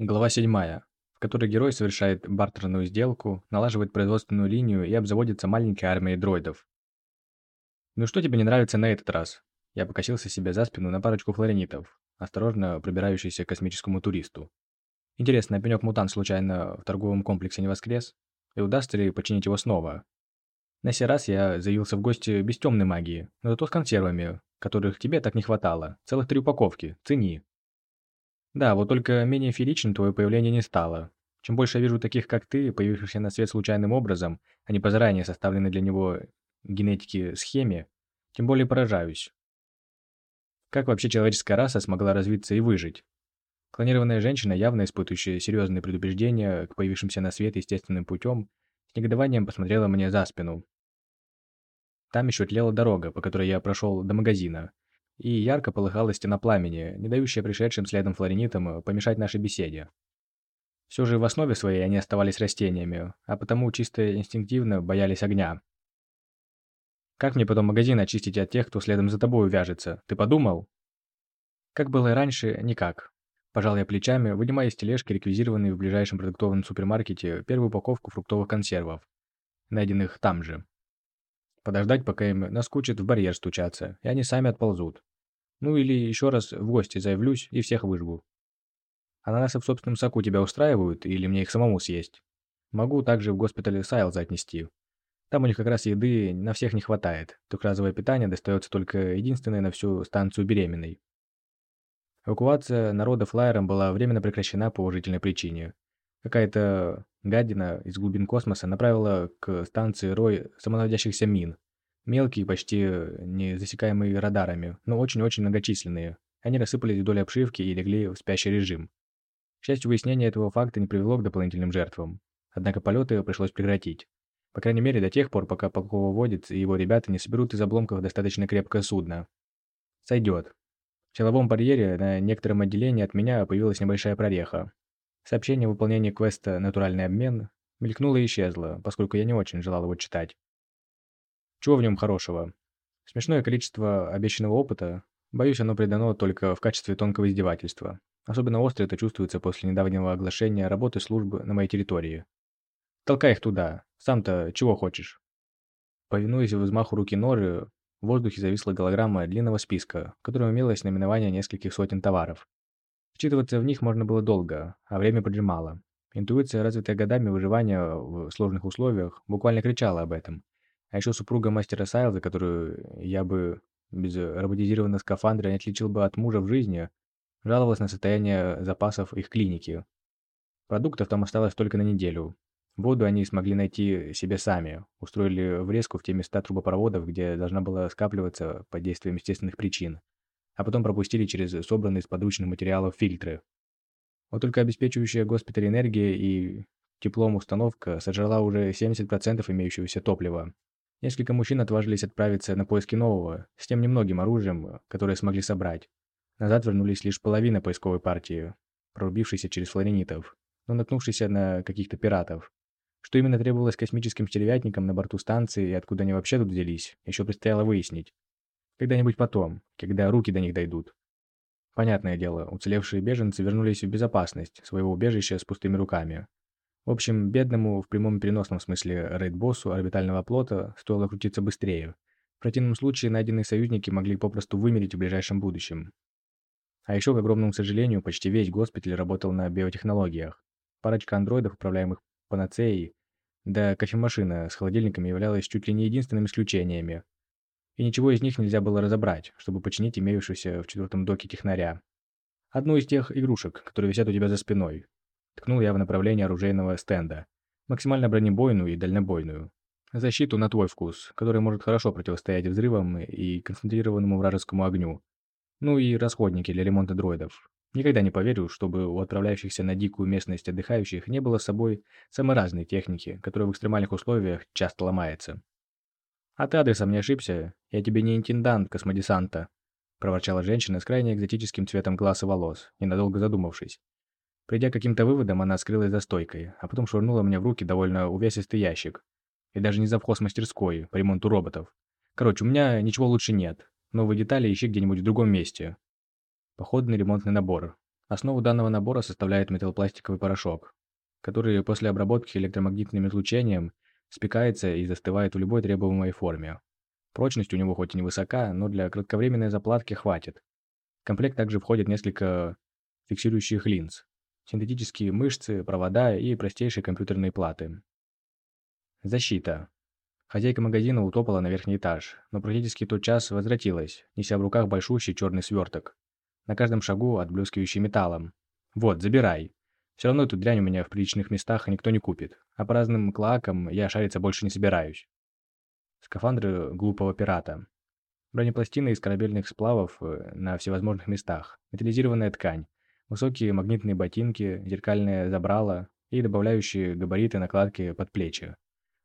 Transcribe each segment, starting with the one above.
Глава 7, в которой герой совершает бартерную сделку, налаживает производственную линию и обзаводится маленькой армией дроидов. «Ну что тебе не нравится на этот раз?» Я покосился себе за спину на парочку флоренитов, осторожно пробирающийся к космическому туристу. Интересно, пенек-мутант случайно в торговом комплексе не воскрес? И удастся ли починить его снова? На сей раз я заявился в гости без темной магии, но зато с консервами, которых тебе так не хватало. Целых три упаковки. Цени. Да, вот только менее фееричным твое появление не стало. Чем больше я вижу таких, как ты, появившихся на свет случайным образом, а не по заранее составленной для него генетики схеме, тем более поражаюсь. Как вообще человеческая раса смогла развиться и выжить? Клонированная женщина, явно испытывающая серьезные предупреждения к появившимся на свет естественным путем, с негодованием посмотрела мне за спину. Там еще тлела дорога, по которой я прошел до магазина, и ярко полыхала стена пламени, не дающая пришедшим следом флоренитам помешать нашей беседе. Все же в основе своей они оставались растениями, а потому чисто инстинктивно боялись огня. Как мне потом магазин очистить от тех, кто следом за тобой увяжется? Ты подумал? Как было и раньше, никак. Пожал я плечами, вынимая из тележки, реквизированной в ближайшем продуктовом супермаркете, первую упаковку фруктовых консервов, найденных там же. Подождать, пока им наскучит в барьер стучаться, и они сами отползут. Ну или еще раз в гости заявлюсь и всех выжгу. Ананасы в собственном соку тебя устраивают, или мне их самому съесть? Могу также в госпитале Сайлза отнести. Там у них как раз еды на всех не хватает. Трехразовое питание достается только единственной на всю станцию беременной. Эвакуация народа флайером была временно прекращена по уважительной причине. Какая-то гадина из глубин космоса направила к станции рой самонаводящихся мин. Мелкие, почти не радарами, но очень-очень многочисленные. Они рассыпались вдоль обшивки и легли в спящий режим. К счастью, выяснение этого факта не привело к дополнительным жертвам. Однако полеты пришлось прекратить. По крайней мере, до тех пор, пока полководец и его ребята не соберут из обломков достаточно крепкое судно. Сойдет. В силовом барьере на некотором отделении от меня появилась небольшая прореха. Сообщение о выполнении квеста «Натуральный обмен» мелькнуло и исчезло, поскольку я не очень желал его читать. Чего в нем хорошего? Смешное количество обещанного опыта, боюсь, оно придано только в качестве тонкого издевательства. Особенно остро это чувствуется после недавнего оглашения работы службы на моей территории. Толкай их туда. Сам-то чего хочешь? Повинуясь взмаху руки Норы, в воздухе зависла голограмма длинного списка, в котором имелось наименование нескольких сотен товаров. Вчитываться в них можно было долго, а время поджимало. Интуиция, развитая годами выживания в сложных условиях, буквально кричала об этом. А еще супруга мастера Сайлза, которую я бы без роботизированного скафандра не отличил бы от мужа в жизни, жаловалась на состояние запасов их клиники. Продуктов там осталось только на неделю, Воду они смогли найти себе сами, устроили врезку в те места трубопроводов, где должна была скапливаться под действием естественных причин, а потом пропустили через собранные из подручных материалов фильтры. Вот только обеспечивающая госпиталь энергия и теплом установка сожрала уже 70% имеющегося топлива. Несколько мужчин отважились отправиться на поиски нового, с тем немногим оружием, которое смогли собрать. Назад вернулись лишь половина поисковой партии, прорубившейся через флоренитов, но наткнувшейся на каких-то пиратов. Что именно требовалось космическим стервятникам на борту станции и откуда они вообще тут взялись, еще предстояло выяснить. Когда-нибудь потом, когда руки до них дойдут. Понятное дело, уцелевшие беженцы вернулись в безопасность своего убежища с пустыми руками. В общем, бедному в прямом переносном смысле рейд-боссу орбитального плота стоило крутиться быстрее. В противном случае найденные союзники могли попросту вымереть в ближайшем будущем. А еще, к огромному сожалению, почти весь госпиталь работал на биотехнологиях. Парочка андроидов, управляемых панацеей, да кофемашина с холодильниками являлась чуть ли не единственными исключениями. И ничего из них нельзя было разобрать, чтобы починить имеющуюся в четвертом доке технаря. Одну из тех игрушек, которые висят у тебя за спиной. Ткнул я в направление оружейного стенда. Максимально бронебойную и дальнобойную. Защиту на твой вкус, который может хорошо противостоять взрывам и концентрированному вражескому огню. Ну и расходники для ремонта дроидов. Никогда не поверю, чтобы у отправляющихся на дикую местность отдыхающих не было с собой самой разной техники, которая в экстремальных условиях часто ломается. «А ты адресом не ошибся? Я тебе не интендант космодесанта», – проворчала женщина с крайне экзотическим цветом глаз и волос, ненадолго задумавшись. Придя к каким-то выводам, она скрылась за стойкой, а потом швырнула мне в руки довольно увесистый ящик. И даже не завхоз мастерской по ремонту роботов. Короче, у меня ничего лучше нет. Новые детали ищи где-нибудь в другом месте. Походный ремонтный набор. Основу данного набора составляет металлопластиковый порошок, который после обработки электромагнитным излучением спекается и застывает в любой требуемой форме. Прочность у него хоть и невысока, но для кратковременной заплатки хватит. В комплект также входит несколько фиксирующих линз, синтетические мышцы, провода и простейшие компьютерные платы. Защита. Хозяйка магазина утопала на верхний этаж, но практически тот час возвратилась, неся в руках большущий черный сверток. На каждом шагу отблескивающий металлом. «Вот, забирай. Все равно эту дрянь у меня в приличных местах никто не купит, а по разным клакам я шариться больше не собираюсь». Скафандры глупого пирата. Бронепластины из корабельных сплавов э, на всевозможных местах, металлизированная ткань, высокие магнитные ботинки, зеркальное забрало и добавляющие габариты накладки под плечи.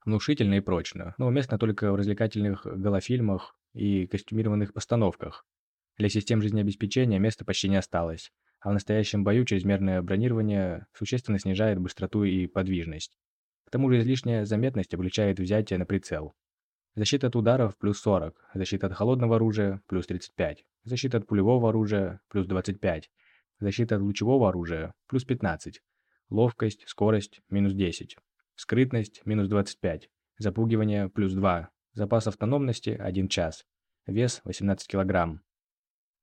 Внушительно и прочно, но уместно только в развлекательных голофильмах и костюмированных постановках. Для систем жизнеобеспечения места почти не осталось, а в настоящем бою чрезмерное бронирование существенно снижает быстроту и подвижность. К тому же излишняя заметность облегчает взятие на прицел. Защита от ударов – плюс 40, защита от холодного оружия – плюс 35, защита от пулевого оружия – плюс 25, защита от лучевого оружия – плюс 15, ловкость, скорость – минус 10, скрытность – минус 25, запугивание – плюс 2, запас автономности – 1 час, вес – 18 килограмм.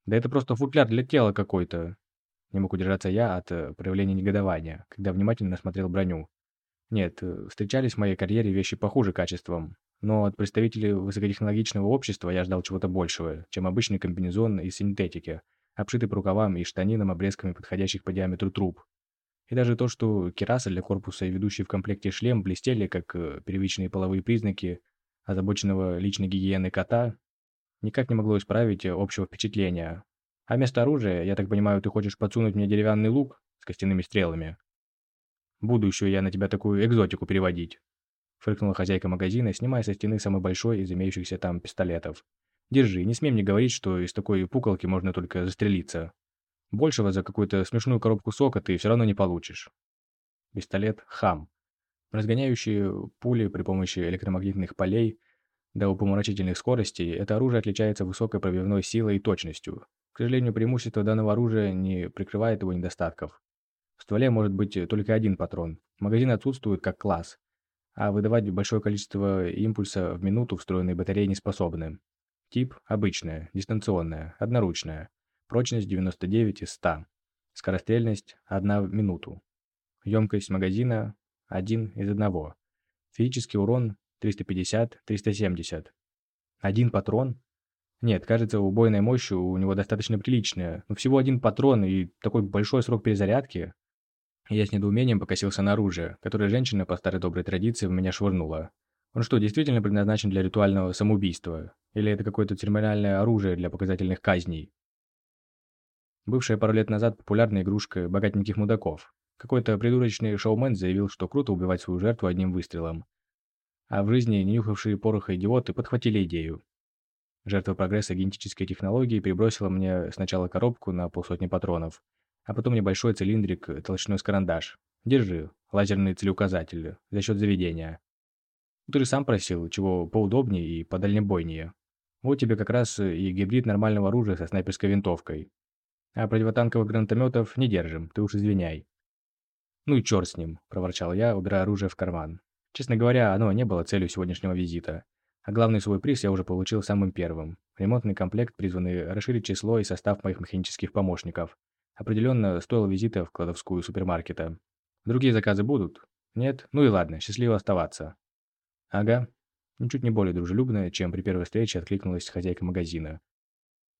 Да это просто футляр для тела какой-то. Не мог удержаться я от э, проявления негодования, когда внимательно осмотрел броню. Нет, э, встречались в моей карьере вещи похуже качеством, но от представителей высокотехнологичного общества я ждал чего-то большего, чем обычный комбинезон из синтетики, обшитый по рукавам и штанинам обрезками подходящих по диаметру труб. И даже то, что кераса для корпуса и ведущий в комплекте шлем блестели, как э, первичные половые признаки озабоченного личной гигиены кота, никак не могло исправить общего впечатления. А вместо оружия, я так понимаю, ты хочешь подсунуть мне деревянный лук с костяными стрелами? Буду еще я на тебя такую экзотику переводить. Фыркнула хозяйка магазина, снимая со стены самый большой из имеющихся там пистолетов. Держи, не смей мне говорить, что из такой пуколки можно только застрелиться. Большего за какую-то смешную коробку сока ты все равно не получишь. Пистолет «Хам». Разгоняющие пули при помощи электромагнитных полей до упомрачительных скоростей, это оружие отличается высокой пробивной силой и точностью. К сожалению, преимущество данного оружия не прикрывает его недостатков. В стволе может быть только один патрон. Магазин отсутствует как класс, а выдавать большое количество импульса в минуту встроенные батареи не способны. Тип – обычная, дистанционная, одноручная. Прочность 99 из 100. Скорострельность – 1 в минуту. Емкость магазина – 1 из 1. Физический урон – 350-370. Один патрон? Нет, кажется, убойная мощь у него достаточно приличная, но всего один патрон и такой большой срок перезарядки. Я с недоумением покосился на оружие, которое женщина по старой доброй традиции в меня швырнула. Он что, действительно предназначен для ритуального самоубийства? Или это какое-то терминальное оружие для показательных казней? Бывшая пару лет назад популярная игрушка богатеньких мудаков. Какой-то придурочный шоумен заявил, что круто убивать свою жертву одним выстрелом. А в жизни нюхавшие пороха идиоты подхватили идею. Жертва прогресса генетической технологии перебросила мне сначала коробку на полсотни патронов, а потом небольшой цилиндрик толщиной с карандаш. Держи, лазерные целеуказатели, за счет заведения. Ты же сам просил, чего поудобнее и подальнобойнее. Вот тебе как раз и гибрид нормального оружия со снайперской винтовкой. А противотанковых гранатометов не держим, ты уж извиняй. «Ну и черт с ним», – проворчал я, убирая оружие в карман. Честно говоря, оно не было целью сегодняшнего визита. А главный свой приз я уже получил самым первым. Ремонтный комплект, призванный расширить число и состав моих механических помощников. Определенно стоил визита в кладовскую супермаркета. Другие заказы будут? Нет? Ну и ладно, счастливо оставаться. Ага. Ничуть не более дружелюбная, чем при первой встрече откликнулась хозяйка магазина.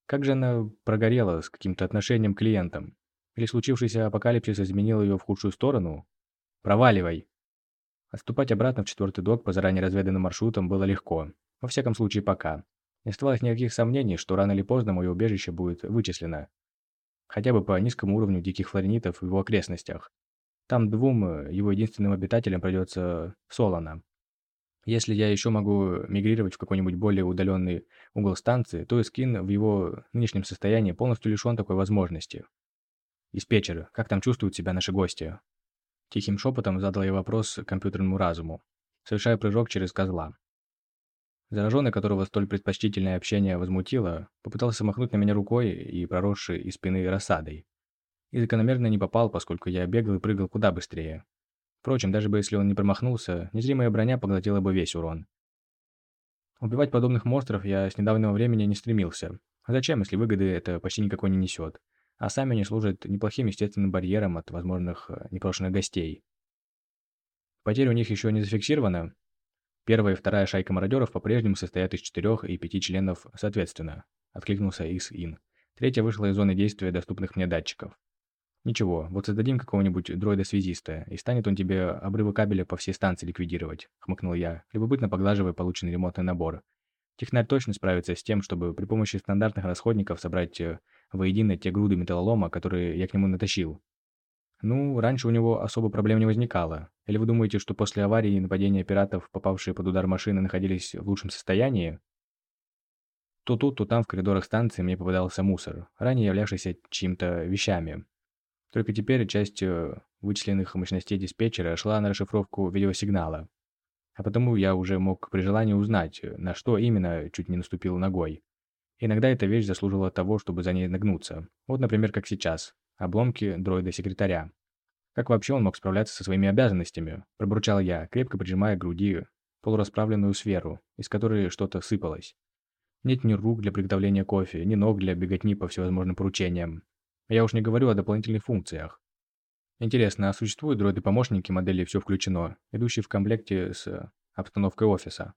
Как же она прогорела с каким-то отношением к клиентам? Или случившийся апокалипсис изменил ее в худшую сторону? Проваливай! Отступать обратно в четвертый док по заранее разведанным маршрутам было легко. Во всяком случае, пока. Не оставалось никаких сомнений, что рано или поздно мое убежище будет вычислено. Хотя бы по низкому уровню диких флоренитов в его окрестностях. Там двум э, его единственным обитателям придется солоно. Если я еще могу мигрировать в какой-нибудь более удаленный угол станции, то Эскин в его нынешнем состоянии полностью лишен такой возможности. «Диспетчер, как там чувствуют себя наши гости?» Тихим шепотом задал я вопрос компьютерному разуму, совершая прыжок через козла. Зараженный, которого столь предпочтительное общение возмутило, попытался махнуть на меня рукой и проросший из спины рассадой. И закономерно не попал, поскольку я бегал и прыгал куда быстрее. Впрочем, даже бы если он не промахнулся, незримая броня поглотила бы весь урон. Убивать подобных монстров я с недавнего времени не стремился. А зачем, если выгоды это почти никакой не несет? А сами они служат неплохим естественным барьером от возможных э, непрошенных гостей. Потеря у них еще не зафиксирована. Первая и вторая шайка мародеров по-прежнему состоят из четырех и пяти членов соответственно, откликнулся Ис-Ин. Третья вышла из зоны действия доступных мне датчиков. «Ничего, вот создадим какого-нибудь дроида-связиста, и станет он тебе обрывы кабеля по всей станции ликвидировать», — хмыкнул я, любопытно поглаживая полученный ремонтный набор. Технарь точно справится с тем, чтобы при помощи стандартных расходников собрать э, воедино те груды металлолома, которые я к нему натащил. Ну, раньше у него особо проблем не возникало. Или вы думаете, что после аварии и нападения пиратов, попавшие под удар машины, находились в лучшем состоянии? То тут, то там в коридорах станции мне попадался мусор, ранее являвшийся чьим-то вещами. Только теперь часть э, вычисленных мощностей диспетчера шла на расшифровку видеосигнала. А потому я уже мог при желании узнать, э, на что именно чуть не наступил ногой. Иногда эта вещь заслуживала того, чтобы за ней нагнуться. Вот, например, как сейчас. Обломки дроида-секретаря. Как вообще он мог справляться со своими обязанностями? Пробурчал я, крепко прижимая к груди полурасправленную сферу, из которой что-то сыпалось. Нет ни рук для приготовления кофе, ни ног для беготни по всевозможным поручениям. Я уж не говорю о дополнительных функциях. Интересно, а существуют дроиды-помощники модели «Все включено», идущие в комплекте с обстановкой офиса?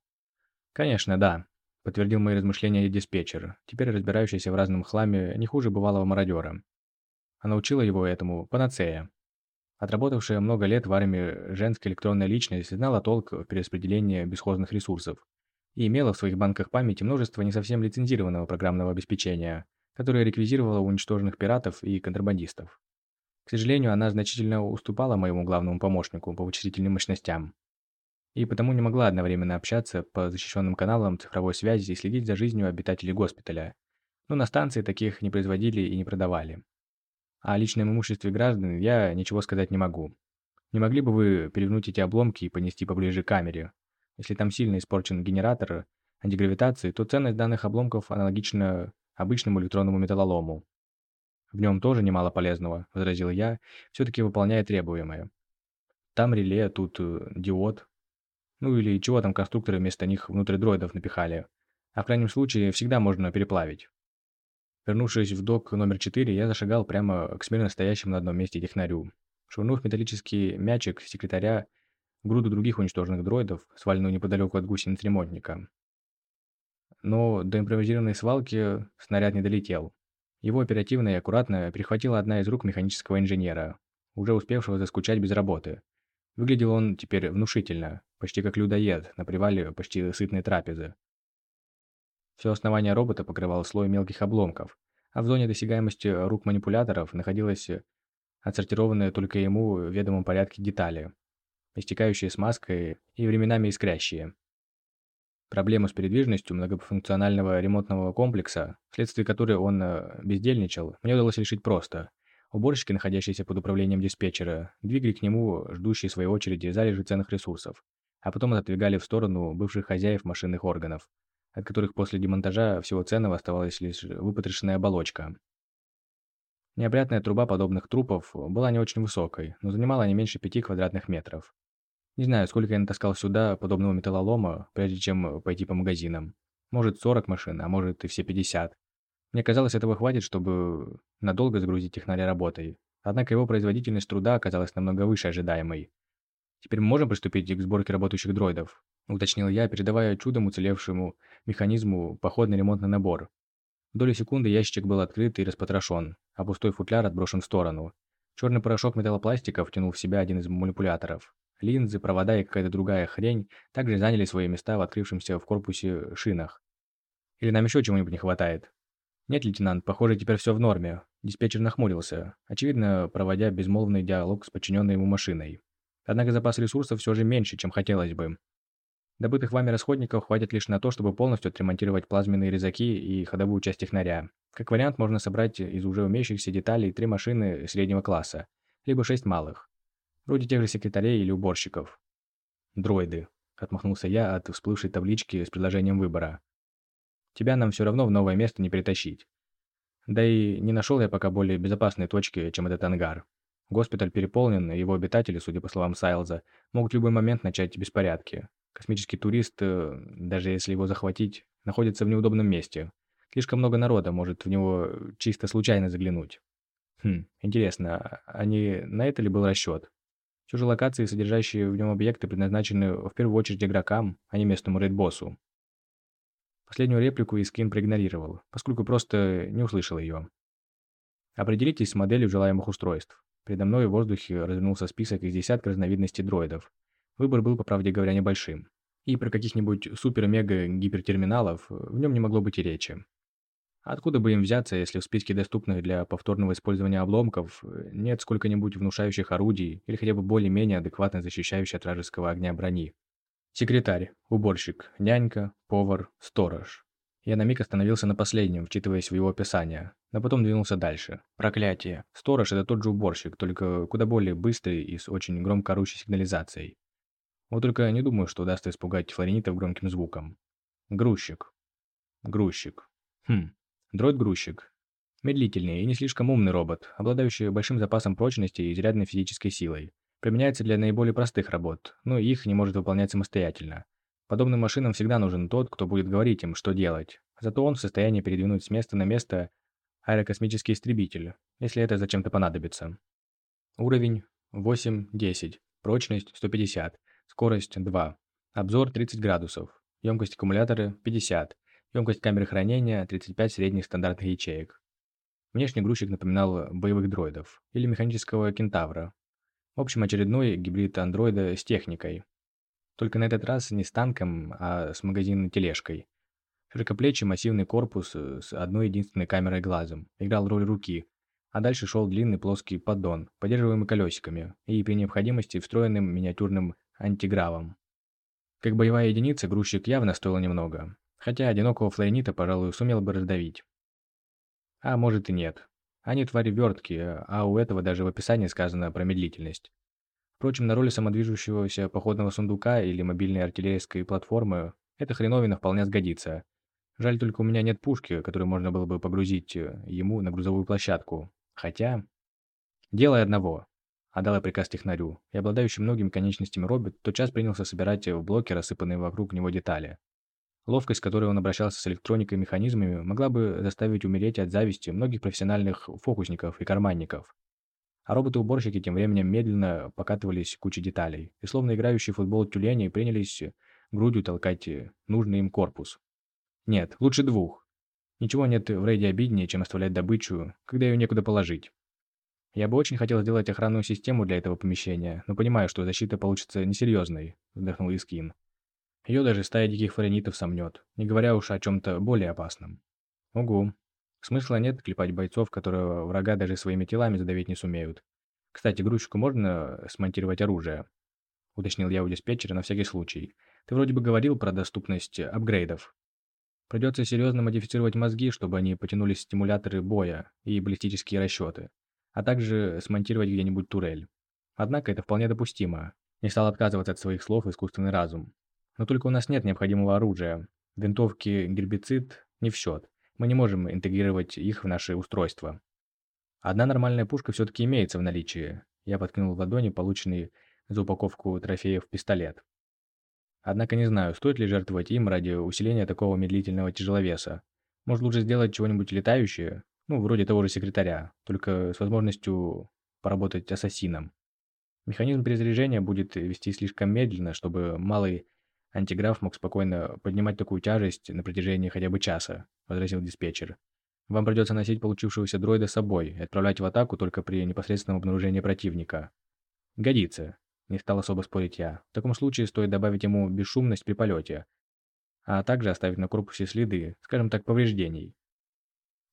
Конечно, да, подтвердил мои размышления диспетчер, теперь разбирающийся в разном хламе не хуже бывалого мародера. А научила его этому панацея. Отработавшая много лет в армии женская электронная личность знала толк в перераспределении бесхозных ресурсов и имела в своих банках памяти множество не совсем лицензированного программного обеспечения, которая реквизировала уничтоженных пиратов и контрабандистов. К сожалению, она значительно уступала моему главному помощнику по вычислительным мощностям. И потому не могла одновременно общаться по защищенным каналам цифровой связи и следить за жизнью обитателей госпиталя. Но на станции таких не производили и не продавали. О личном имуществе граждан я ничего сказать не могу. Не могли бы вы перевернуть эти обломки и понести поближе к камере? Если там сильно испорчен генератор антигравитации, то ценность данных обломков аналогична обычному электронному металлолому. В нем тоже немало полезного, возразил я, все-таки выполняя требуемое. Там реле, тут э, диод. Ну или чего там конструкторы вместо них внутрь дроидов напихали. А в крайнем случае всегда можно переплавить. Вернувшись в док номер 4, я зашагал прямо к смирно стоящему на одном месте технарю. Швырнув металлический мячик секретаря, груду других уничтоженных дроидов, сваленную неподалеку от гусениц ремонтника, но до импровизированной свалки снаряд не долетел. Его оперативно и аккуратно перехватила одна из рук механического инженера, уже успевшего заскучать без работы. Выглядел он теперь внушительно, почти как людоед, на привале почти сытной трапезы. Все основание робота покрывал слой мелких обломков, а в зоне досягаемости рук манипуляторов находилась отсортированные только ему ведомом порядке детали, истекающие смазкой и временами искрящие. Проблему с передвижностью многофункционального ремонтного комплекса, вследствие которой он э, бездельничал, мне удалось решить просто. Уборщики, находящиеся под управлением диспетчера, двигали к нему ждущие своей очереди залежи ценных ресурсов, а потом отодвигали в сторону бывших хозяев машинных органов, от которых после демонтажа всего ценного оставалась лишь выпотрошенная оболочка. Необрядная труба подобных трупов была не очень высокой, но занимала не меньше пяти квадратных метров. Не знаю, сколько я натаскал сюда подобного металлолома, прежде чем пойти по магазинам. Может, 40 машин, а может и все 50. Мне казалось, этого хватит, чтобы надолго загрузить технаря работой. Однако его производительность труда оказалась намного выше ожидаемой. «Теперь мы можем приступить к сборке работающих дроидов», – уточнил я, передавая чудом уцелевшему механизму походный ремонтный набор. В долю секунды ящичек был открыт и распотрошен, а пустой футляр отброшен в сторону. Черный порошок металлопластика втянул в себя один из манипуляторов. Линзы, провода и какая-то другая хрень также заняли свои места в открывшемся в корпусе шинах. Или нам еще чего-нибудь не хватает? Нет, лейтенант, похоже, теперь все в норме. Диспетчер нахмурился, очевидно, проводя безмолвный диалог с подчиненной ему машиной. Однако запас ресурсов все же меньше, чем хотелось бы. Добытых вами расходников хватит лишь на то, чтобы полностью отремонтировать плазменные резаки и ходовую часть технаря. Как вариант, можно собрать из уже умеющихся деталей три машины среднего класса, либо шесть малых. Вроде тех же секретарей или уборщиков. Дроиды. Отмахнулся я от всплывшей таблички с предложением выбора. Тебя нам все равно в новое место не перетащить. Да и не нашел я пока более безопасной точки, чем этот ангар. Госпиталь переполнен, и его обитатели, судя по словам Сайлза, могут в любой момент начать беспорядки. Космический турист, э, даже если его захватить, находится в неудобном месте. Слишком много народа может в него чисто случайно заглянуть. Хм, интересно, а не на это ли был расчет? Все локации, содержащие в нем объекты, предназначены в первую очередь игрокам, а не местному рейд-боссу. Последнюю реплику Искин проигнорировал, поскольку просто не услышал ее. Определитесь с моделью желаемых устройств. Передо мной в воздухе развернулся список из десятка разновидностей дроидов. Выбор был, по правде говоря, небольшим. И про каких-нибудь супер-мега-гипертерминалов в нем не могло быть и речи. Откуда бы им взяться, если в списке доступных для повторного использования обломков нет сколько-нибудь внушающих орудий или хотя бы более-менее адекватно защищающих от вражеского огня брони? Секретарь, уборщик, нянька, повар, сторож. Я на миг остановился на последнем, вчитываясь в его описание, но потом двинулся дальше. Проклятие. Сторож – это тот же уборщик, только куда более быстрый и с очень громко орущей сигнализацией. Вот только не думаю, что удастся испугать флоренитов громким звуком. Грузчик. Грузчик. Хм. Дроид-грузчик. Медлительный и не слишком умный робот, обладающий большим запасом прочности и изрядной физической силой. Применяется для наиболее простых работ, но их не может выполнять самостоятельно. Подобным машинам всегда нужен тот, кто будет говорить им, что делать. Зато он в состоянии передвинуть с места на место аэрокосмический истребитель, если это зачем-то понадобится. Уровень 8-10, прочность 150, скорость 2, обзор 30 градусов, емкость аккумулятора 50, емкость камеры хранения 35 средних стандартных ячеек. Внешний грузчик напоминал боевых дроидов или механического кентавра, в общем, очередной гибрид андроида с техникой. Только на этот раз не с танком, а с магазинной тележкой. Широкоплечий массивный корпус э, с одной единственной камерой глазом играл роль руки, а дальше шел длинный плоский поддон, поддерживаемый колесиками и при необходимости встроенным миниатюрным антигравом. Как боевая единица, грузчик явно стоил немного, хотя одинокого флоринита, пожалуй, сумел бы раздавить. А может и нет. Они твари верткие, а у этого даже в описании сказано про медлительность. Впрочем, на роли самодвижущегося походного сундука или мобильной артиллерийской платформы эта хреновина вполне сгодится. Жаль только у меня нет пушки, которую можно было бы погрузить э, ему на грузовую площадку. Хотя... Делай одного. Отдал я приказ технарю, и обладающий многими конечностями робот тотчас принялся собирать в блоки рассыпанные вокруг него детали. Ловкость, с которой он обращался с электроникой и механизмами, могла бы заставить умереть от зависти многих профессиональных фокусников и карманников. А роботы-уборщики тем временем медленно покатывались кучей деталей, и словно играющие в футбол тюлени принялись грудью толкать нужный им корпус. Нет, лучше двух. Ничего нет в рейде обиднее, чем оставлять добычу, когда ее некуда положить. Я бы очень хотел сделать охранную систему для этого помещения, но понимаю, что защита получится несерьезной, вздохнул Искин. Ее даже стая диких форенитов сомнет, не говоря уж о чем-то более опасном. Угу. Смысла нет клепать бойцов, которые врага даже своими телами задавить не сумеют. Кстати, грузчику можно смонтировать оружие? Уточнил я у диспетчера на всякий случай. Ты вроде бы говорил про доступность апгрейдов. Придется серьезно модифицировать мозги, чтобы они потянули стимуляторы боя и баллистические расчеты, а также смонтировать где-нибудь турель. Однако это вполне допустимо. Не стал отказываться от своих слов искусственный разум. Но только у нас нет необходимого оружия. Винтовки гербицид не в счет. Мы не можем интегрировать их в наши устройства. Одна нормальная пушка все-таки имеется в наличии. Я подкинул в ладони полученный за упаковку трофеев пистолет. Однако не знаю, стоит ли жертвовать им ради усиления такого медлительного тяжеловеса. Может лучше сделать чего-нибудь летающее, ну, вроде того же секретаря, только с возможностью поработать ассасином. Механизм перезаряжения будет вести слишком медленно, чтобы малый Антиграф мог спокойно поднимать такую тяжесть на протяжении хотя бы часа, возразил диспетчер. Вам придется носить получившегося дроида с собой и отправлять в атаку только при непосредственном обнаружении противника. Годится, не стал особо спорить я. В таком случае стоит добавить ему бесшумность при полете, а также оставить на корпусе следы, скажем так, повреждений.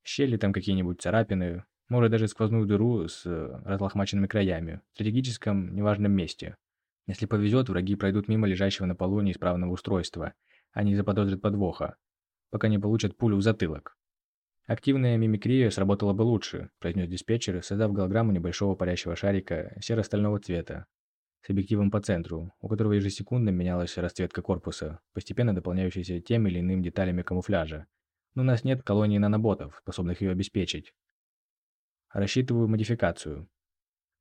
Щели там какие-нибудь царапины, может даже сквозную дыру с разлохмаченными краями, в стратегическом неважном месте. Если повезет, враги пройдут мимо лежащего на полу неисправного устройства. Они заподозрят подвоха, пока не получат пулю в затылок. «Активная мимикрия сработала бы лучше», – произнес диспетчер, создав голограмму небольшого парящего шарика серо-стального цвета, с объективом по центру, у которого ежесекундно менялась расцветка корпуса, постепенно дополняющаяся тем или иным деталями камуфляжа. Но у нас нет колонии наноботов, способных ее обеспечить. Рассчитываю модификацию.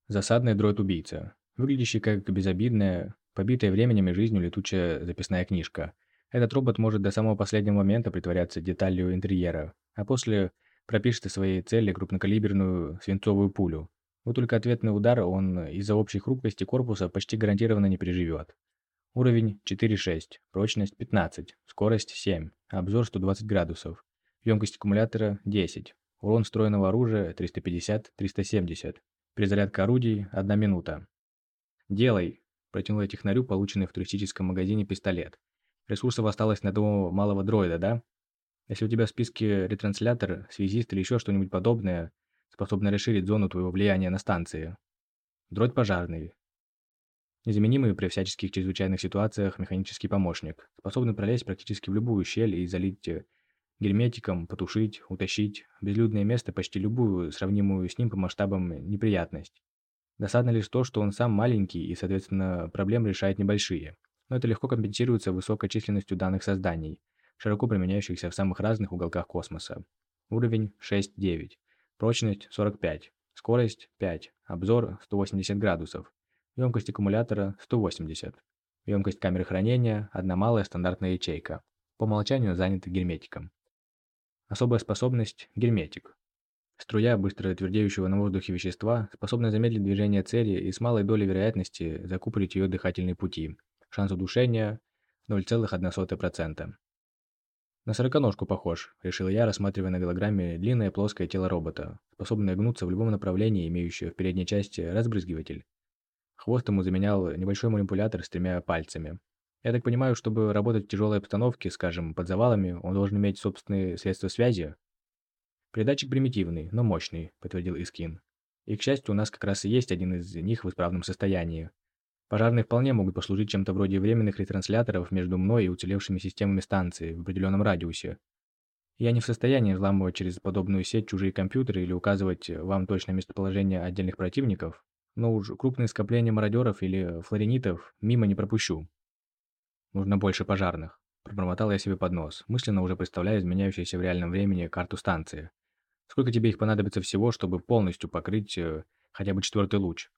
Засадный дроид-убийца, выглядящий как безобидная, побитая временем и жизнью летучая записная книжка. Этот робот может до самого последнего момента притворяться деталью интерьера, а после пропишет из своей цели крупнокалиберную свинцовую пулю. Вот только ответный удар он из-за общей хрупкости корпуса почти гарантированно не переживет. Уровень 4.6, прочность 15, скорость 7, обзор 120 градусов, емкость аккумулятора 10, урон встроенного оружия 350-370, перезарядка орудий 1 минута. «Делай!» – протянул я технарю, полученный в туристическом магазине пистолет. «Ресурсов осталось на одного малого дроида, да?» Если у тебя в списке ретранслятор, связист или еще что-нибудь подобное, способное расширить зону твоего влияния на станции. Дроид пожарный. Незаменимый при всяческих чрезвычайных ситуациях механический помощник, способный пролезть практически в любую щель и залить э, герметиком, потушить, утащить безлюдное место почти любую сравнимую с ним по масштабам неприятность. Досадно лишь то, что он сам маленький и, соответственно, проблем решает небольшие. Но это легко компенсируется высокой численностью данных созданий, широко применяющихся в самых разных уголках космоса. Уровень 6-9, прочность 45, скорость 5, обзор 180 градусов, емкость аккумулятора 180, емкость камеры хранения – одна малая стандартная ячейка, по умолчанию занята герметиком. Особая способность – герметик. Струя быстро твердеющего на воздухе вещества способна замедлить движение цели и с малой долей вероятности закупорить ее дыхательные пути. Шанс удушения – 0,1%. «На сороконожку похож», – решил я, рассматривая на голограмме длинное плоское тело робота, способное гнуться в любом направлении, имеющее в передней части разбрызгиватель. Хвост ему заменял небольшой манипулятор с тремя пальцами. Я так понимаю, чтобы работать в тяжелой обстановке, скажем, под завалами, он должен иметь собственные средства связи? Передатчик примитивный, но мощный, подтвердил Искин. И, к счастью, у нас как раз и есть один из них в исправном состоянии. Пожарные вполне могут послужить чем-то вроде временных ретрансляторов между мной и уцелевшими системами станции в определенном радиусе. Я не в состоянии взламывать через подобную сеть чужие компьютеры или указывать вам точное местоположение отдельных противников, но уж крупные скопления мародеров или флоренитов мимо не пропущу. Нужно больше пожарных. Пробормотал я себе под нос, мысленно уже представляя изменяющуюся в реальном времени карту станции. Сколько тебе их понадобится всего, чтобы полностью покрыть э, хотя бы четвертый луч?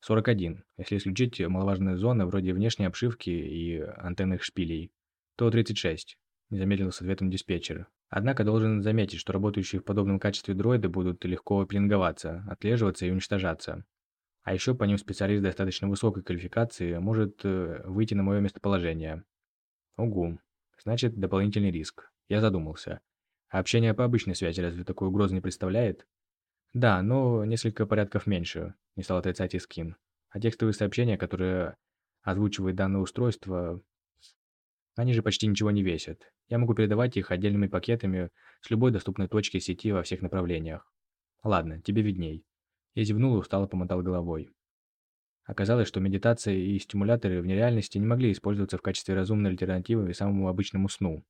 41, если исключить маловажные зоны вроде внешней обшивки и антенных шпилей, то 36, не замедлил с ответом диспетчер. Однако должен заметить, что работающие в подобном качестве дроиды будут легко пеленговаться, отслеживаться и уничтожаться. А еще по ним специалист достаточно высокой квалификации может э, выйти на мое местоположение. Угу. Значит, дополнительный риск. Я задумался. Общение по обычной связи разве такой угрозы не представляет? Да, но несколько порядков меньше, не стал отрицать и скин. А текстовые сообщения, которые озвучивает данное устройство, они же почти ничего не весят. Я могу передавать их отдельными пакетами с любой доступной точки сети во всех направлениях. Ладно, тебе видней. Я зевнул и устало помотал головой. Оказалось, что медитация и стимуляторы в нереальности не могли использоваться в качестве разумной альтернативы самому обычному сну.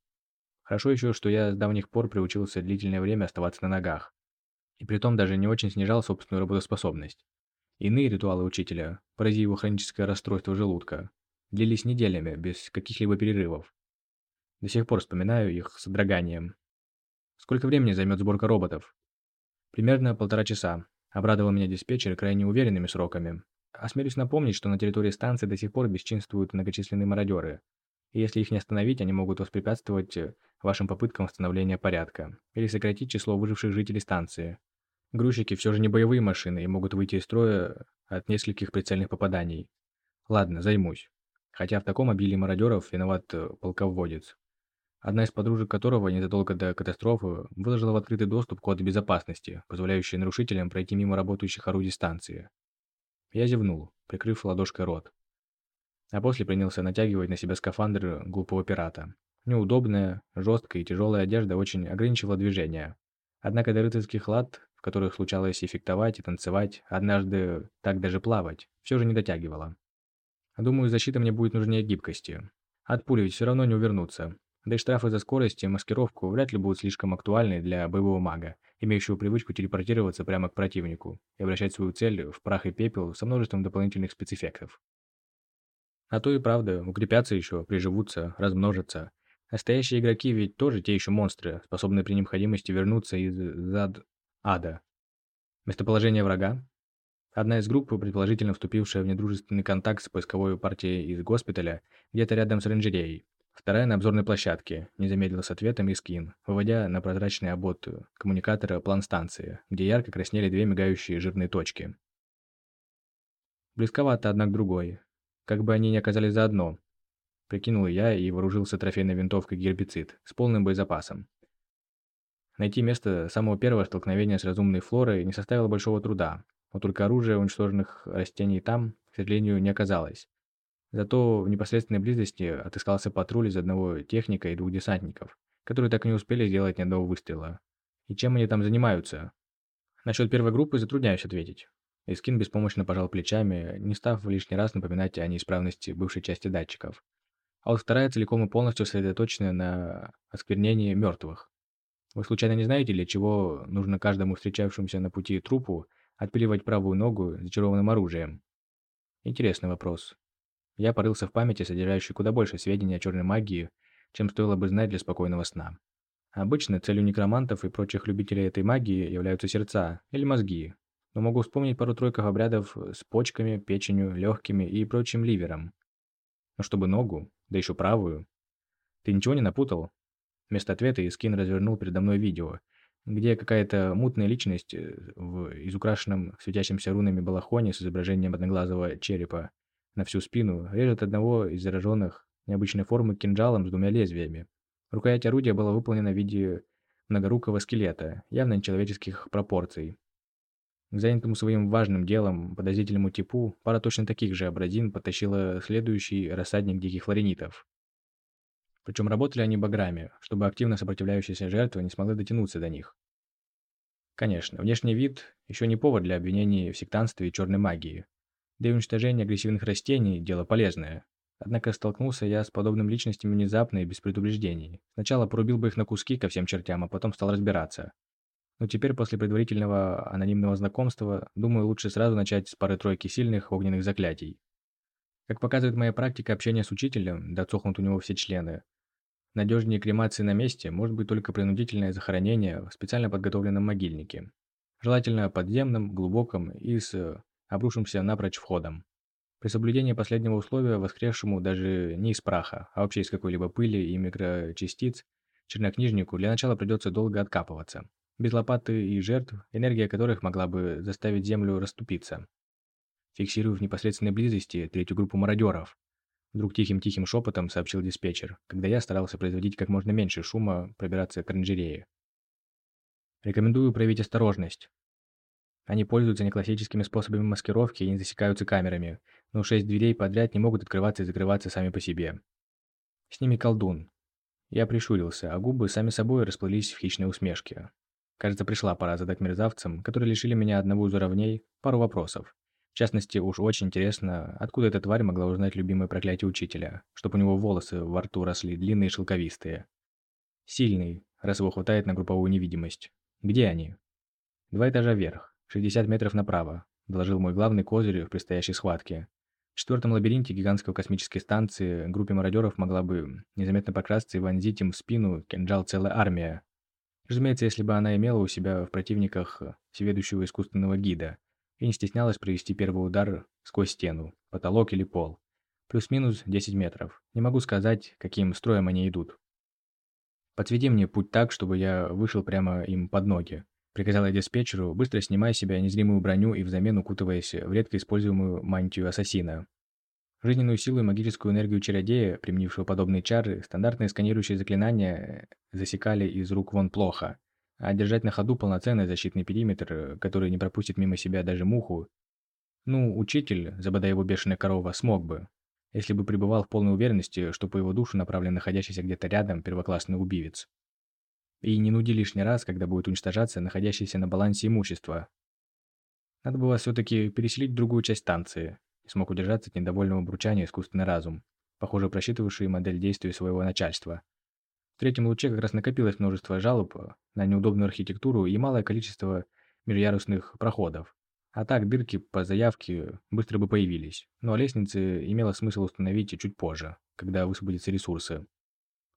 Хорошо еще, что я с давних пор приучился длительное время оставаться на ногах и притом даже не очень снижал собственную работоспособность. Иные ритуалы учителя, порази его хроническое расстройство желудка, длились неделями, без каких-либо перерывов. До сих пор вспоминаю их с дроганием. Сколько времени займет сборка роботов? Примерно полтора часа. Обрадовал меня диспетчер крайне уверенными сроками. Осмелюсь напомнить, что на территории станции до сих пор бесчинствуют многочисленные мародеры. И если их не остановить, они могут воспрепятствовать вашим попыткам восстановления порядка или сократить число выживших жителей станции. Грузчики все же не боевые машины и могут выйти из строя от нескольких прицельных попаданий. Ладно, займусь. Хотя в таком обилии мародеров виноват э, полководец. Одна из подружек которого незадолго до катастрофы выложила в открытый доступ коды безопасности, позволяющие нарушителям пройти мимо работающих орудий станции. Я зевнул, прикрыв ладошкой рот. А после принялся натягивать на себя скафандр глупого пирата. Неудобная, жесткая и тяжелая одежда очень ограничивала движение. Однако до рыцарских лад в которых случалось и фехтовать, и танцевать, однажды так даже плавать, все же не дотягивало. Думаю, защита мне будет нужнее гибкости. От пули ведь все равно не увернуться. Да и штрафы за скорость и маскировку вряд ли будут слишком актуальны для боевого мага, имеющего привычку телепортироваться прямо к противнику и обращать свою цель в прах и пепел со множеством дополнительных спецэффектов. А то и правда, укрепятся еще, приживутся, размножатся. Настоящие игроки ведь тоже те еще монстры, способные при необходимости вернуться из зад ада. Местоположение врага? Одна из групп, предположительно вступившая в недружественный контакт с поисковой партией из госпиталя, где-то рядом с оранжереей. Вторая на обзорной площадке, не замедлил с ответом Искин, выводя на прозрачный обод коммуникатора план станции, где ярко краснели две мигающие жирные точки. Близковато одна к другой. Как бы они ни оказались заодно. Прикинул я и вооружился трофейной винтовкой гербицид с полным боезапасом. Найти место самого первого столкновения с разумной флорой не составило большого труда, но только оружия уничтоженных растений там, к сожалению, не оказалось. Зато в непосредственной близости отыскался патруль из одного техника и двух десантников, которые так и не успели сделать ни одного выстрела. И чем они там занимаются? Насчет первой группы затрудняюсь ответить. Искин беспомощно пожал плечами, не став лишний раз напоминать о неисправности бывшей части датчиков. А вот вторая целиком и полностью сосредоточена на осквернении мертвых. Вы случайно не знаете, для чего нужно каждому встречавшемуся на пути трупу отпиливать правую ногу зачарованным оружием? Интересный вопрос. Я порылся в памяти, содержащей куда больше сведений о черной магии, чем стоило бы знать для спокойного сна. Обычно целью некромантов и прочих любителей этой магии являются сердца или мозги, но могу вспомнить пару-тройков обрядов с почками, печенью, легкими и прочим ливером. Но чтобы ногу, да еще правую. Ты ничего не напутал? Вместо ответа Искин развернул передо мной видео, где какая-то мутная личность э, в изукрашенном светящимся рунами балахоне с изображением одноглазого черепа на всю спину режет одного из зараженных необычной формы кинжалом с двумя лезвиями. Рукоять орудия была выполнена в виде многорукого скелета, явно нечеловеческих пропорций. К занятому своим важным делом подозрительному типу пара точно таких же абразин потащила следующий рассадник диких флоренитов. Причем работали они баграми, чтобы активно сопротивляющаяся жертва не смогла дотянуться до них. Конечно, внешний вид еще не повод для обвинений в сектантстве и черной магии. Да и уничтожение агрессивных растений – дело полезное. Однако столкнулся я с подобными личностями внезапно и без предупреждений. Сначала порубил бы их на куски ко всем чертям, а потом стал разбираться. Но теперь, после предварительного анонимного знакомства, думаю, лучше сразу начать с пары-тройки сильных огненных заклятий. Как показывает моя практика общения с учителем, да у него все члены, надежнее кремации на месте может быть только принудительное захоронение в специально подготовленном могильнике. Желательно подземном, глубоком и с обрушимся напрочь входом. При соблюдении последнего условия воскресшему даже не из праха, а вообще из какой-либо пыли и микрочастиц, чернокнижнику для начала придется долго откапываться без лопаты и жертв, энергия которых могла бы заставить Землю расступиться. Фиксирую в непосредственной близости третью группу мародеров. Вдруг тихим-тихим шепотом сообщил диспетчер, когда я старался производить как можно меньше шума, пробираться к оранжерее. Рекомендую проявить осторожность. Они пользуются неклассическими способами маскировки и не засекаются камерами, но шесть дверей подряд не могут открываться и закрываться сами по себе. С ними колдун. Я прищурился, а губы сами собой расплылись в хищной усмешке. Кажется, пришла пора задать мерзавцам, которые лишили меня одного из уровней, пару вопросов. В частности, уж очень интересно, откуда эта тварь могла узнать любимое проклятие учителя, чтобы у него волосы во рту росли длинные и шелковистые. Сильный, раз его хватает на групповую невидимость. Где они? Два этажа вверх, 60 метров направо, доложил мой главный козырь в предстоящей схватке. В четвертом лабиринте гигантской космической станции группе мародеров могла бы незаметно прокрасться и вонзить им в спину кинжал целая армия, Разумеется, если бы она имела у себя в противниках э, всеведущего искусственного гида и не стеснялась провести первый удар сквозь стену, потолок или пол. Плюс-минус 10 метров. Не могу сказать, каким строем они идут. «Подсвети мне путь так, чтобы я вышел прямо им под ноги», приказал я диспетчеру, быстро снимая с себя незримую броню и взамен укутываясь в редко используемую мантию ассасина. Жизненную силу и магическую энергию чародея, применившего подобные чары, стандартные сканирующие заклинания засекали из рук вон плохо. А держать на ходу полноценный защитный периметр, который не пропустит мимо себя даже муху, ну, учитель, забодая его бешеная корова, смог бы, если бы пребывал в полной уверенности, что по его душу направлен находящийся где-то рядом первоклассный убивец. И не нуди лишний раз, когда будет уничтожаться находящееся на балансе имущество. Надо было все-таки переселить в другую часть станции, смог удержаться от недовольного бурчания искусственный разум, похоже просчитывавший модель действия своего начальства. В третьем луче как раз накопилось множество жалоб на неудобную архитектуру и малое количество межярусных проходов. А так дырки по заявке быстро бы появились, но лестницы имело смысл установить чуть позже, когда высвободятся ресурсы.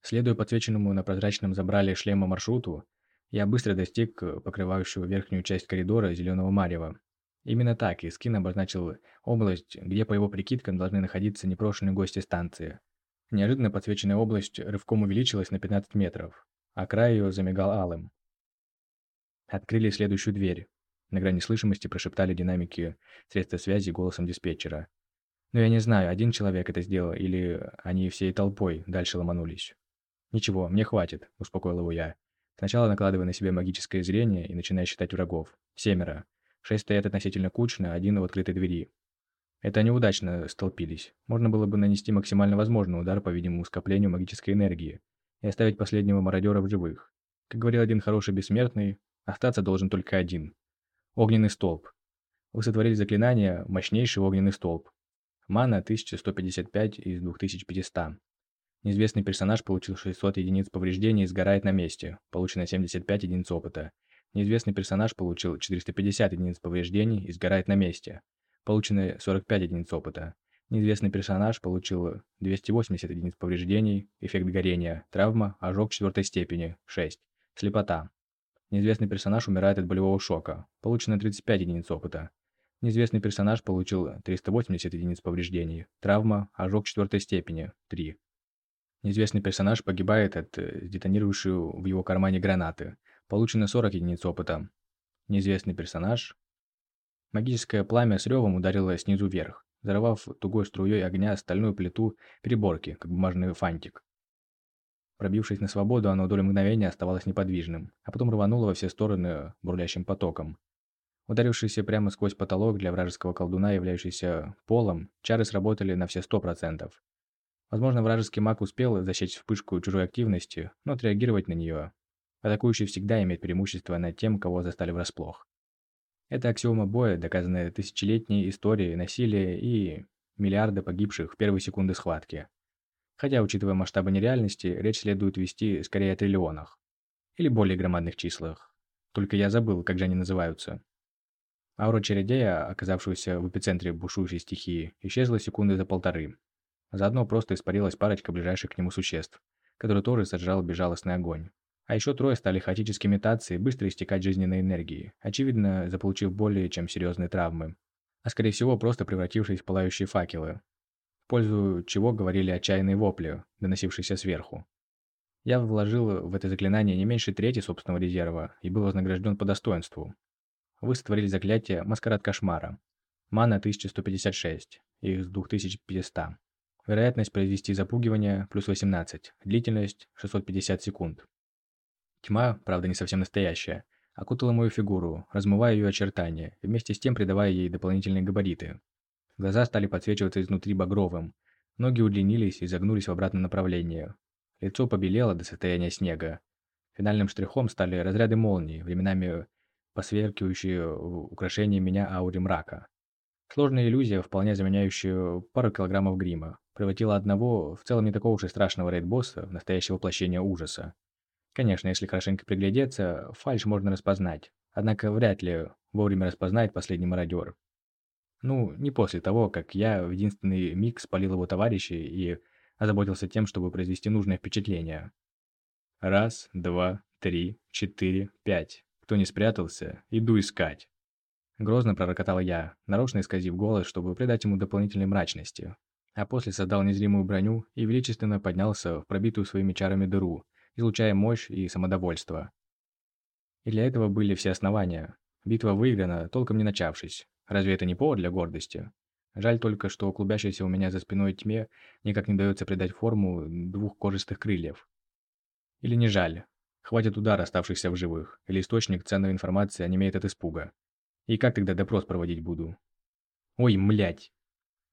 Следуя подсвеченному на прозрачном забрале шлема маршруту, я быстро достиг покрывающего верхнюю часть коридора зеленого марева. Именно так Искин обозначил область, где по его прикидкам должны находиться непрошенные гости станции. Неожиданно подсвеченная область рывком увеличилась на 15 метров, а край ее замигал алым. Открыли следующую дверь. На грани слышимости прошептали динамики средства связи голосом диспетчера. Но я не знаю, один человек это сделал, или они всей толпой дальше ломанулись. «Ничего, мне хватит», – успокоил его я. Сначала накладывая на себя магическое зрение и начиная считать врагов. Семеро. Шесть стоят относительно кучно, один у открытой двери. Это они удачно столпились. Можно было бы нанести максимально возможный удар по видимому скоплению магической энергии и оставить последнего мародера в живых. Как говорил один хороший бессмертный, остаться должен только один. Огненный столб. Вы сотворили заклинание «Мощнейший огненный столб». Мана 1155 из 2500. Неизвестный персонаж получил 600 единиц повреждений и сгорает на месте. Получено 75 единиц опыта. Неизвестный персонаж получил 450 единиц повреждений и сгорает на месте. Получено 45 единиц опыта. Неизвестный персонаж получил 280 единиц повреждений, эффект горения, травма, ожог четвертой степени, 6. Слепота. Неизвестный персонаж умирает от болевого шока. Получено 35 единиц опыта. Неизвестный персонаж получил 380 единиц повреждений, травма, ожог четвертой степени, 3. Неизвестный персонаж погибает от э, детонирующей в его кармане гранаты. Получено 40 единиц опыта. Неизвестный персонаж. Магическое пламя с ревом ударило снизу вверх, взорвав тугой струей огня стальную плиту переборки, как бумажный фантик. Пробившись на свободу, оно долю мгновения оставалось неподвижным, а потом рвануло во все стороны бурлящим потоком. Ударившийся прямо сквозь потолок для вражеского колдуна, являющийся полом, чары сработали на все сто процентов. Возможно, вражеский маг успел засечь вспышку чужой активности, но отреагировать на нее Атакующий всегда имеет преимущество над тем, кого застали врасплох. Это аксиома боя, доказанная тысячелетней историей насилия и миллиарды погибших в первые секунды схватки. Хотя, учитывая масштабы нереальности, речь следует вести скорее о триллионах. Или более громадных числах. Только я забыл, как же они называются. Аура Чередея, оказавшегося в эпицентре бушующей стихии, исчезла секунды за полторы. Заодно просто испарилась парочка ближайших к нему существ, которые тоже сожрал безжалостный огонь. А еще трое стали хаотически метаться и быстро истекать жизненной энергией, очевидно, заполучив более чем серьезные травмы. А скорее всего, просто превратившись в пылающие факелы. В пользу чего говорили отчаянные вопли, доносившиеся сверху. Я вложил в это заклинание не меньше трети собственного резерва и был вознагражден по достоинству. Вы сотворили заклятие «Маскарад кошмара». Мана 1156 из 2500. Вероятность произвести запугивание плюс 18. Длительность 650 секунд. Тьма, правда не совсем настоящая, окутала мою фигуру, размывая ее очертания, вместе с тем придавая ей дополнительные габариты. Глаза стали подсвечиваться изнутри багровым, ноги удлинились и загнулись в обратном направлении. Лицо побелело до состояния снега. Финальным штрихом стали разряды молний, временами посверкивающие украшения меня ауре мрака. Сложная иллюзия, вполне заменяющая пару килограммов грима, превратила одного, в целом не такого уж и страшного рейд-босса, в настоящее воплощение ужаса. Конечно, если хорошенько приглядеться, фальш можно распознать. Однако вряд ли вовремя распознает последний мародер. Ну, не после того, как я в единственный миг спалил его товарища и озаботился тем, чтобы произвести нужное впечатление. Раз, два, три, четыре, пять. Кто не спрятался, иду искать. Грозно пророкотал я, нарочно исказив голос, чтобы придать ему дополнительной мрачности. А после создал незримую броню и величественно поднялся в пробитую своими чарами дыру, излучая мощь и самодовольство. И для этого были все основания. Битва выиграна, толком не начавшись. Разве это не повод для гордости? Жаль только, что клубящейся у меня за спиной тьме никак не дается придать форму двух кожистых крыльев. Или не жаль. Хватит удара оставшихся в живых, или источник ценной информации онемеет от испуга. И как тогда допрос проводить буду? Ой, млять!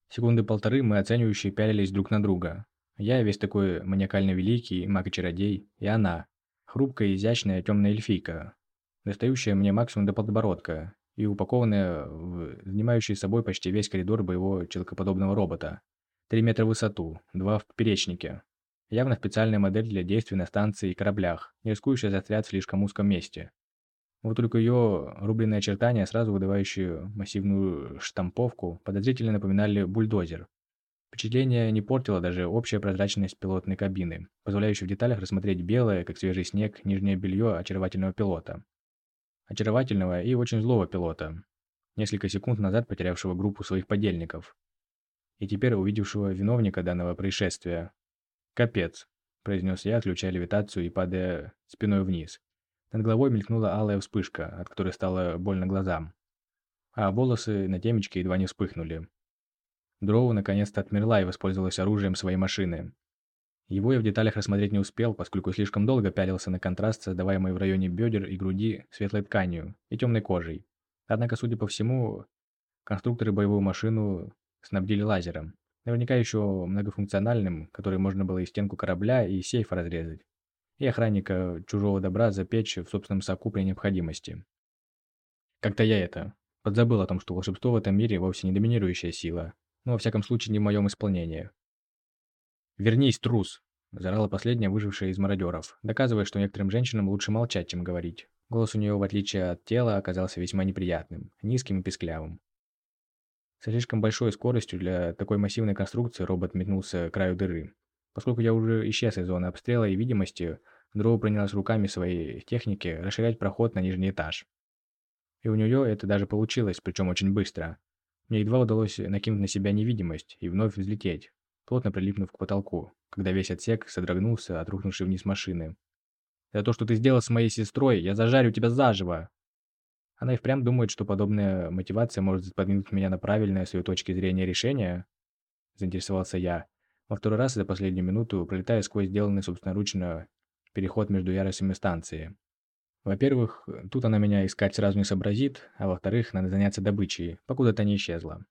Секунды полторы мы оценивающие пялились друг на друга, я весь такой маниакально великий, маг-чародей, и она, хрупкая, изящная темная эльфийка, достающая мне максимум до подбородка и упакованная в занимающий собой почти весь коридор боевого человекоподобного робота. Три метра в высоту, два в поперечнике. Явно специальная модель для действий на станции и кораблях, не рискующая застрять в слишком узком месте. Вот только ее рубленные очертания, сразу выдавающие массивную штамповку, подозрительно напоминали бульдозер, Впечатление не портила даже общая прозрачность пилотной кабины, позволяющая в деталях рассмотреть белое, как свежий снег, нижнее белье очаровательного пилота. Очаровательного и очень злого пилота, несколько секунд назад потерявшего группу своих подельников. И теперь увидевшего виновника данного происшествия. «Капец», – произнес я, отключая левитацию и падая спиной вниз. Над головой мелькнула алая вспышка, от которой стало больно глазам. А волосы на темечке едва не вспыхнули. Дроу наконец-то отмерла и воспользовалась оружием своей машины. Его я в деталях рассмотреть не успел, поскольку слишком долго пялился на контраст, создаваемый в районе бедер и груди светлой тканью и темной кожей. Однако, судя по всему, конструкторы боевую машину снабдили лазером. Наверняка еще многофункциональным, который можно было и стенку корабля, и сейф разрезать. И охранника чужого добра запечь в собственном соку при необходимости. Как-то я это, подзабыл о том, что волшебство в этом мире вовсе не доминирующая сила, но во всяком случае не в моем исполнении. «Вернись, трус!» – зарала последняя выжившая из мародеров, доказывая, что некоторым женщинам лучше молчать, чем говорить. Голос у нее, в отличие от тела, оказался весьма неприятным, низким и писклявым. Со слишком большой скоростью для такой массивной конструкции робот метнулся к краю дыры. Поскольку я уже исчез из зоны обстрела и видимости, Дроу принялась руками своей техники расширять проход на нижний этаж. И у нее это даже получилось, причем очень быстро. Мне едва удалось накинуть на себя невидимость и вновь взлететь, плотно прилипнув к потолку, когда весь отсек содрогнулся от рухнувшей вниз машины. «За то, что ты сделал с моей сестрой, я зажарю тебя заживо!» Она и впрямь думает, что подобная мотивация может подвинуть меня на правильное с ее точки зрения решение? Заинтересовался я. Во второй раз за последнюю минуту, пролетая сквозь сделанный собственноручно переход между ярусами станции. Во-первых, тут она меня искать сразу не сообразит, а во-вторых, надо заняться добычей, покуда та не исчезла.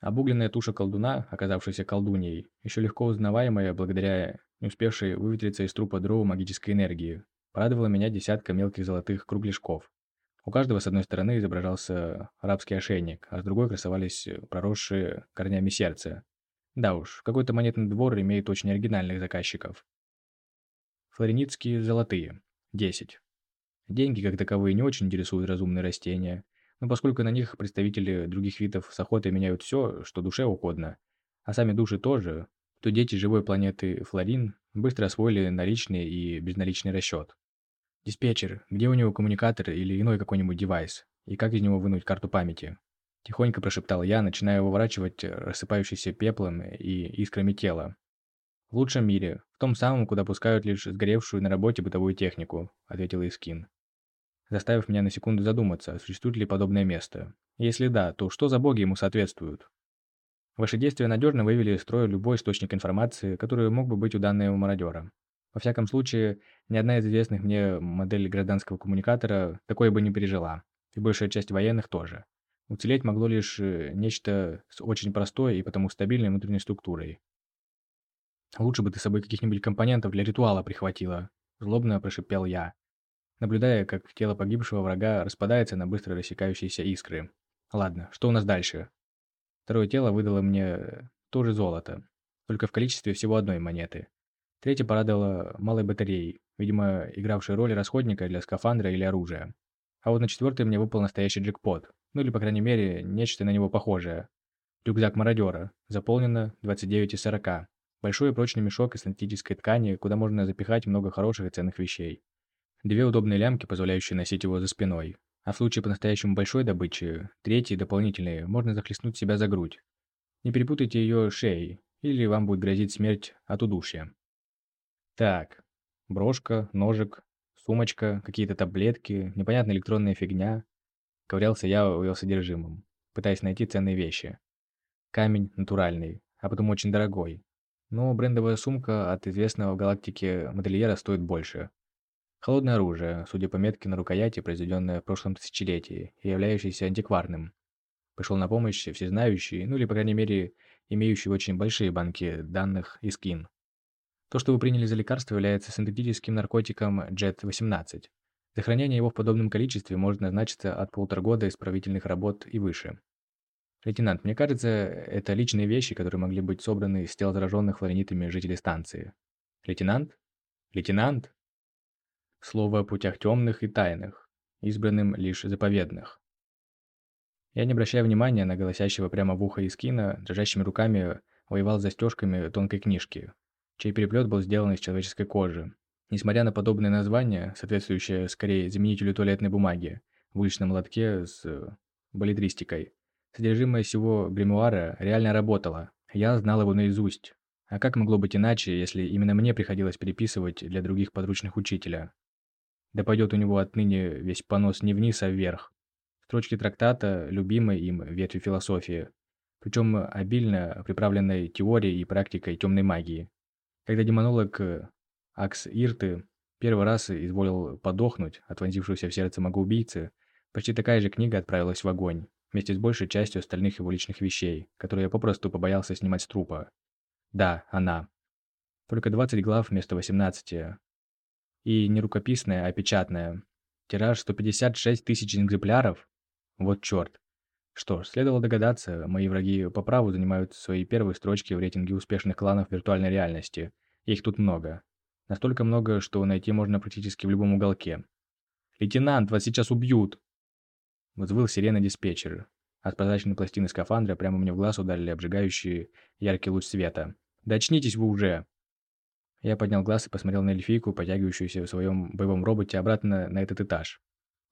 Обугленная туша колдуна, оказавшаяся колдуньей, еще легко узнаваемая благодаря не успевшей выветриться из трупа дроу магической энергии, порадовала меня десятка мелких золотых кругляшков. У каждого с одной стороны изображался арабский ошейник, а с другой красовались проросшие корнями сердца. Да уж, какой-то монетный двор имеет очень оригинальных заказчиков. Флореницкие золотые. 10. Деньги, как таковые, не очень интересуют разумные растения, но поскольку на них представители других видов с охотой меняют все, что душе угодно, а сами души тоже, то дети живой планеты Флорин быстро освоили наличный и безналичный расчет. «Диспетчер, где у него коммуникатор или иной какой-нибудь девайс? И как из него вынуть карту памяти?» Тихонько прошептал я, начиная выворачивать рассыпающийся пеплом и искрами тела. «В лучшем мире, в том самом, куда пускают лишь сгоревшую на работе бытовую технику», — ответил Искин заставив меня на секунду задуматься, существует ли подобное место. Если да, то что за боги ему соответствуют? Ваши действия надежно вывели из строя любой источник информации, который мог бы быть у данного мародера. Во всяком случае, ни одна из известных мне моделей гражданского коммуникатора такое бы не пережила, и большая часть военных тоже. Уцелеть могло лишь э, нечто с очень простой и потому стабильной внутренней структурой. «Лучше бы ты с собой каких-нибудь компонентов для ритуала прихватила», – злобно прошипел я, наблюдая, как тело погибшего врага распадается на быстро рассекающиеся искры. Ладно, что у нас дальше? Второе тело выдало мне тоже золото, только в количестве всего одной монеты. Третье порадовало малой батареей, видимо, игравшей роль расходника для скафандра или оружия. А вот на четвертое мне выпал настоящий джекпот, ну или, по крайней мере, нечто на него похожее. Рюкзак мародера, заполнено 29 из 40. Большой и прочный мешок из синтетической ткани, куда можно запихать много хороших и ценных вещей. Две удобные лямки, позволяющие носить его за спиной. А в случае по-настоящему большой добычи, третьи, дополнительные, можно захлестнуть себя за грудь. Не перепутайте ее шеей, или вам будет грозить смерть от удушья. Так, брошка, ножик, сумочка, какие-то таблетки, непонятная электронная фигня. Ковырялся я в ее содержимом, пытаясь найти ценные вещи. Камень натуральный, а потом очень дорогой. Но брендовая сумка от известного в галактике модельера стоит больше. Холодное оружие, судя по метке на рукояти, произведенное в прошлом тысячелетии и являющееся антикварным. Пришел на помощь всезнающий, ну или, по крайней мере, имеющий очень большие банки данных и скин. То, что вы приняли за лекарство, является синтетическим наркотиком JET-18. За его в подобном количестве может назначиться от полутора года исправительных работ и выше. Лейтенант, мне кажется, это личные вещи, которые могли быть собраны с тел зараженных флоренитами жителей станции. Лейтенант? Лейтенант? Слово о путях темных и тайных, избранным лишь заповедных. Я не обращая внимания на голосящего прямо в ухо Искина, дрожащими руками воевал застежками тонкой книжки, чей переплет был сделан из человеческой кожи. Несмотря на подобное название, соответствующее скорее заменителю туалетной бумаги, в уличном лотке с э, балетристикой, содержимое всего гримуара реально работало. Я знал его наизусть. А как могло быть иначе, если именно мне приходилось переписывать для других подручных учителя? Да пойдет у него отныне весь понос не вниз, а вверх. Строчки трактата, любимой им ветви философии, причем обильно приправленной теорией и практикой темной магии. Когда демонолог Акс Ирты первый раз изволил подохнуть от вонзившегося в сердце магоубийцы, почти такая же книга отправилась в огонь, вместе с большей частью остальных его личных вещей, которые я попросту побоялся снимать с трупа. Да, она. Только 20 глав вместо 18. И не рукописная, а печатная. Тираж 156 тысяч экземпляров? Вот черт. Что ж, следовало догадаться, мои враги по праву занимают свои первые строчки в рейтинге успешных кланов виртуальной реальности. Их тут много. Настолько много, что найти можно практически в любом уголке. «Лейтенант, вас сейчас убьют!» Взвыл сирена диспетчер. От прозрачной пластины скафандра прямо мне в глаз ударили обжигающий яркий луч света. «Да очнитесь вы уже!» Я поднял глаз и посмотрел на эльфийку, потягивающуюся в своем боевом роботе обратно на этот этаж.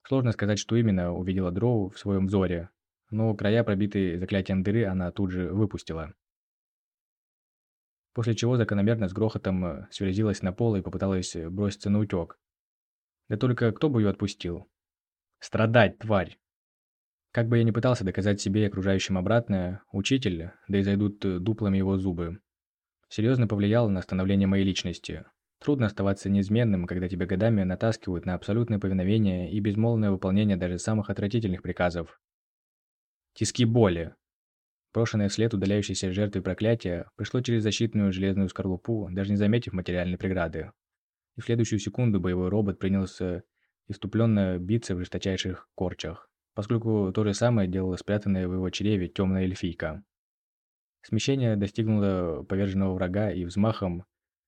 Сложно сказать, что именно увидела Дроу в своем взоре, но края, пробитые заклятием дыры, она тут же выпустила. После чего закономерно с грохотом э, сверзилась на пол и попыталась э, броситься на утек. Да только кто бы ее отпустил? Страдать, тварь! Как бы я ни пытался доказать себе и окружающим обратное, учитель, да и зайдут э, дуплами его зубы, серьезно повлиял на становление моей личности. Трудно оставаться неизменным, когда тебя годами натаскивают на абсолютное повиновение и безмолвное выполнение даже самых отвратительных приказов. Тиски боли. Брошенное вслед удаляющейся жертвы проклятия пришло через защитную железную скорлупу, даже не заметив материальной преграды. И в следующую секунду боевой робот принялся иступленно биться в жесточайших корчах поскольку то же самое делала спрятанная в его чреве темная эльфийка. Смещение достигнуло поверженного врага и взмахом